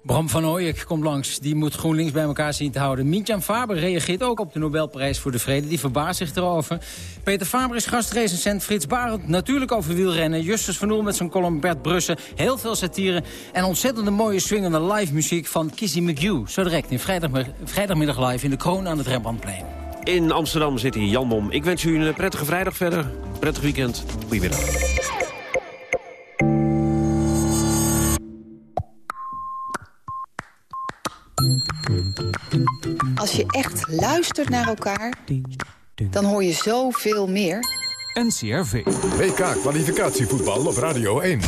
Bram van Ooyek komt langs. Die moet GroenLinks bij elkaar zien te houden. Mintjan Faber reageert ook op de Nobelprijs voor de Vrede. Die verbaast zich erover. Peter Faber is gastrecensent. Frits Barend natuurlijk over wielrennen. Justus van Oel met zijn column Bert Brussen. Heel veel satire. En ontzettende mooie swingende live muziek van Kissy McHugh. Zo direct in vrijdagmiddag, vrijdagmiddag live in de kroon aan het Rembrandtplein. In Amsterdam zit hij, Jan Mom. Ik wens u een prettige vrijdag verder. Prettig weekend. Goedemiddag. Als je echt luistert naar elkaar, dan hoor je zoveel meer. NCRV. WK-kwalificatievoetbal op Radio 1.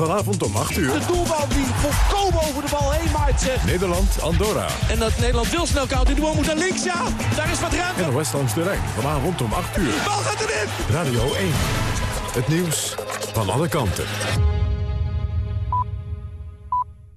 Vanavond om 8 uur. De doelbal die volkomen over de bal heen maait zegt. Nederland, Andorra. En dat Nederland wil snel koud. Die bal moet naar links, ja. Daar is wat ruimte. En West langs de Rijn. Vanavond om 8 uur. De bal gaat erin. Radio 1. Het nieuws van alle kanten.